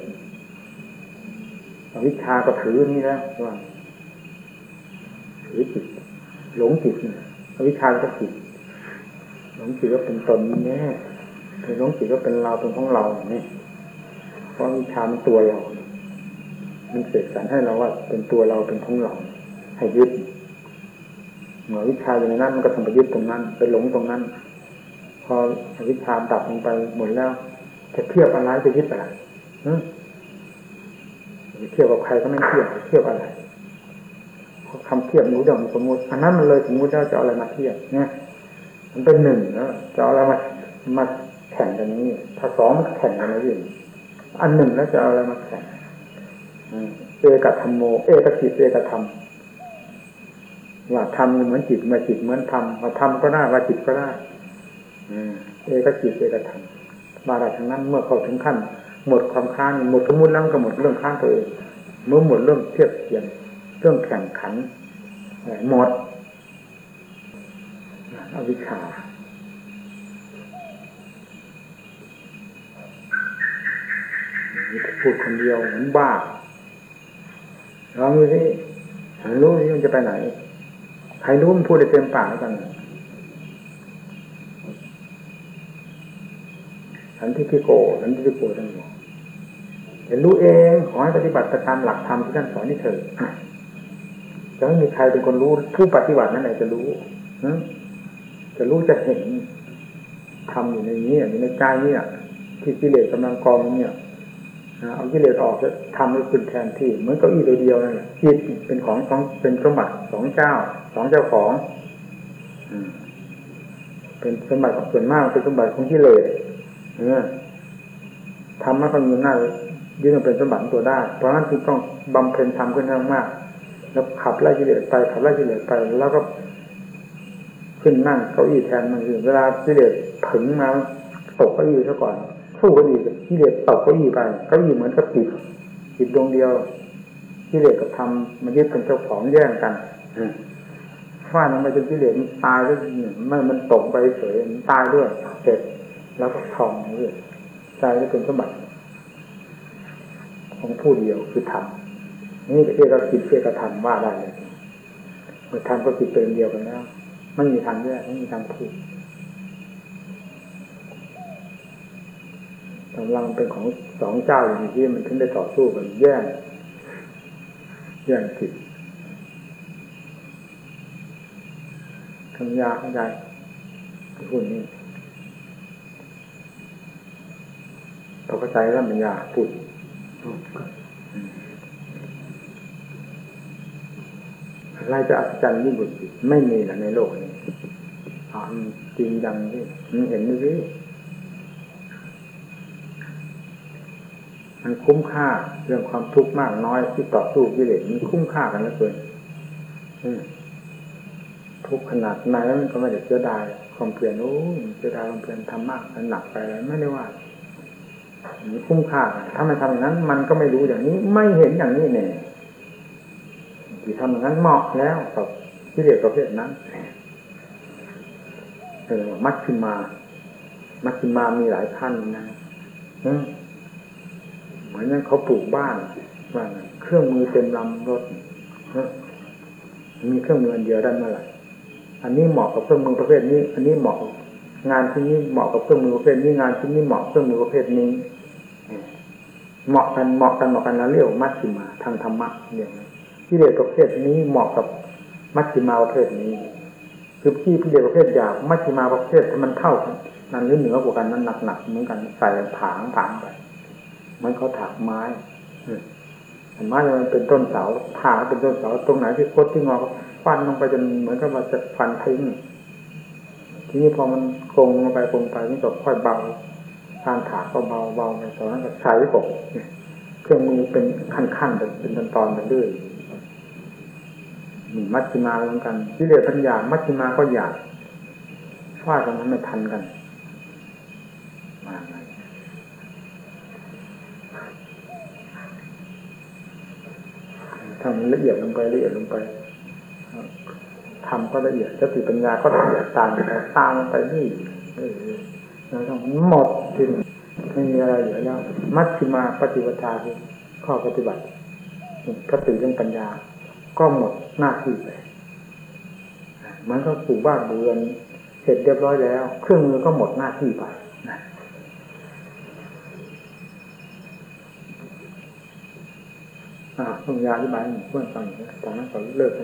วิชาก็ถือนี่แล้วว่าถือจิตหลงจิตวิชาก็จิต งจิตว่าเป็นตนแน่หลงจิตว่าเป็นเราเป็นของเราเนี่ยเพราะวิชามันตัวเรา มันเสกสรรให้เราว่า เป็นตัวเราเป็นของเรา ให้ยึดเหมือนวิชาอยู่ในนั้นมันก็ทำไปยึดตรงนั้น ไปหลงตรงนั้น พอวิชาดับลงไปหมดแล้ว จะเทียบอะไรจะยึดอะไรจะเทียบกับใครก็ไม่เทียบเทียบอะไรคำเทียบนู้เดี๋ยวมันสมมติอันนั้นมันเลยสมมติแล้วจะเอาอะไรมาเทียบเนี่ย มันเป็นหนึ่งแล้วจะเอาอะไรมามาแข่งกันนี้ ถ้าสองมันแข่งกันแล้วอยู่อันหนึ่งแล้วจะเอาอะไรมาแข่งเอกธรรมโม เอกจิตเอกธรรมว่าทำเหมือนจิตมาจิตเหมือนธรรมว่าธรรมก็ได้ว่าจิตก็ได้เอกจิตเอกธรรมมาได้ทั้งนั้นเมื่อเข้าถึงขั้น หมดความค้านหมดสมมุติแล้วก็หมดเรื่องค้านตัวเองเมื่อหมดเรื่องเทียบเทียงเรื่องแข่งขันหมด อวิชชาพูดคนเดียวเหมือนบ้าลองดูสิรู้ที่มันจะไปไหน ใครรู้มันพูดได้เต็มปากแล้วกันฉันที่พี่โกฉันที่พี่โกท่านบอกเห็นรู้เองขอให้ปฏิบัติตามหลักธรรมที่ท่านสอนนี่เถิดจะไม่มีใครเป็นคนรู้ผู้ปฏิบัตินั่นแหละจะรู้ จะรู้จะเห็นทำอยู่ในนี้อยู่ในใจนี่ยที่กิเลสกำลังกองเนี่ยเอากิเลสออกจะทำให้คุณแทนที่เหมือนเก้าอี้ตัวเดียวนั่นแหละจิตเป็นของของเป็นสมบัติสองเจ้าสองเจ้าของเป็นสมบัติของส่วนมากเป็นสมบัติของกิเลสเนี่ยทำมาคนมีหน้ายึดมันเป็นสมบัติตัวได้ เพราะนั้นจึงต้องบำเพ็ญทำขึ้นมากแล้วขับไล่กิเลสไปขับไล่กิเลสไป แล้วก็ ขึ้นนั่งเก้าอี้แทนมันคือเวลากิเลสถึงมาตกเก้าอี้ซะก่อนสู้กันอีกิเลสตกเก้าอี้ไปเก้าอี้เหมือนกับติดจิตดวงเดียวกิเลสกับธรรมมันยึดเป็นเจ้าของแย่งกันฟาดลงไปจนกิเลสมันตายแล้วมันมันตกไปเฉยมันตายด้วยเสร็จแล้วก็ทองเรื่อยใจก็เป็นสมบัติของผู้เดียวคือธรรมนี่เอกกิจเอกธรรมว่าได้เลยธรรมก็จิตเป็นเดียวกันแล้ว ไม่มีทางแยกไม่มีทางพูดกำลังเป็นของสองเจ้าอย่างที่มันถึงได้ต่อสู้กันแย่งแย่งจิตทำยาเข้าใจพูดนี้พอเข้าใจแล้วมันยาพูด อะไรจะอัศจรรย์ยิ่งกว่าจิตไม่มีนะในโลกนี้จริงดังที่เห็นไหมพี่มันคุ้มค่าเรื่องความทุกข์มากน้อยที่ต่อสู้กิเลสมันคุ้มค่ากันแล้วเกินทุกขนาดไหนมันก็ไม่ได้เสียดายความเปลี่ยนโอ้เสียดายความเปลี่ยนทำมากมันหนักไปไม่ได้ว่ามันคุ้มค่า ถ้าไม่ทำอย่างนั้น มันก็ไม่รู้อย่างนี้ ไม่เห็นอย่างนี้เนี่ย ที่ทำอย่างนั้นเหมาะแล้วกับกิเลสประเภทนั้นเออมัชชิมา มัชชิมามีหลายขั้นนะเหมือนนั้นเขาปลูกบ้านว่าเครื่องมือเต็มลำรถมีเครื่องมืออันเดียวได้เมื่อไหร่อันนี้เหมาะกับเครื่องมือประเภทนี้ อันนี้เหมาะงานที่นี้เหมาะกับเครื่องมือประเภทนี้งานที่นี้เหมาะเครื่องมือประเภทนี้เหมาะกันเหมาะกันเหมาะกันแล้วเรียกมัชชิมาทางธรรมะอย่างนี้ ที่เรียกประเภทนี้เหมาะกับมัชชิมาประเภทนี้ คือที่พิเรประเภทหยาบมัชชิมาประเภทมันเท่ากันนั่นหรือเหนือกว่ากันนั้นหนักๆเหมือนกันใส่ผางผางไปมันเขาถักไม้ไม้มันเป็นต้นเสาถากเป็นต้นเสาตรงไหนที่โคตรที่งอฟันลงไปจนเหมือนกับว่าจะฟันทิ้งทีนี้พอมันโกงลงไปโกงไปนี่ก็ค่อยเบาทานถากก็เบาเบาไปตอนนั้นก็ใช้กบเครื่องมือเป็นขั้นๆเป็นตอนตอนไปเรื่อย มีมัชฌิมาเหมือนกันที่เรียกปัญญามัชฌิมาก็อยากฟาดกันนั้นไม่ทันกันมาทำละเอียดลงไปละเอียดลงไปทำก็ละเอียดสติปัญญาก็ละเอียดตามไปตามไปนี่เราต้องหมดทิ้งไม่มีอะไรเหลือแล้ว มัชฌิมาปฏิปทาคือข้อปฏิบัติสติเรื่องปัญญา ก็หมดหน้าที่ไปมันก็ปลูกบ้านเรือน เสร็จเรียบร้อยแล้ว เครื่องมือก็หมดหน้าที่ไปนะอ่าต้องยาที่บ้านเพื่อนฟังจากนั้นก็เลิกไป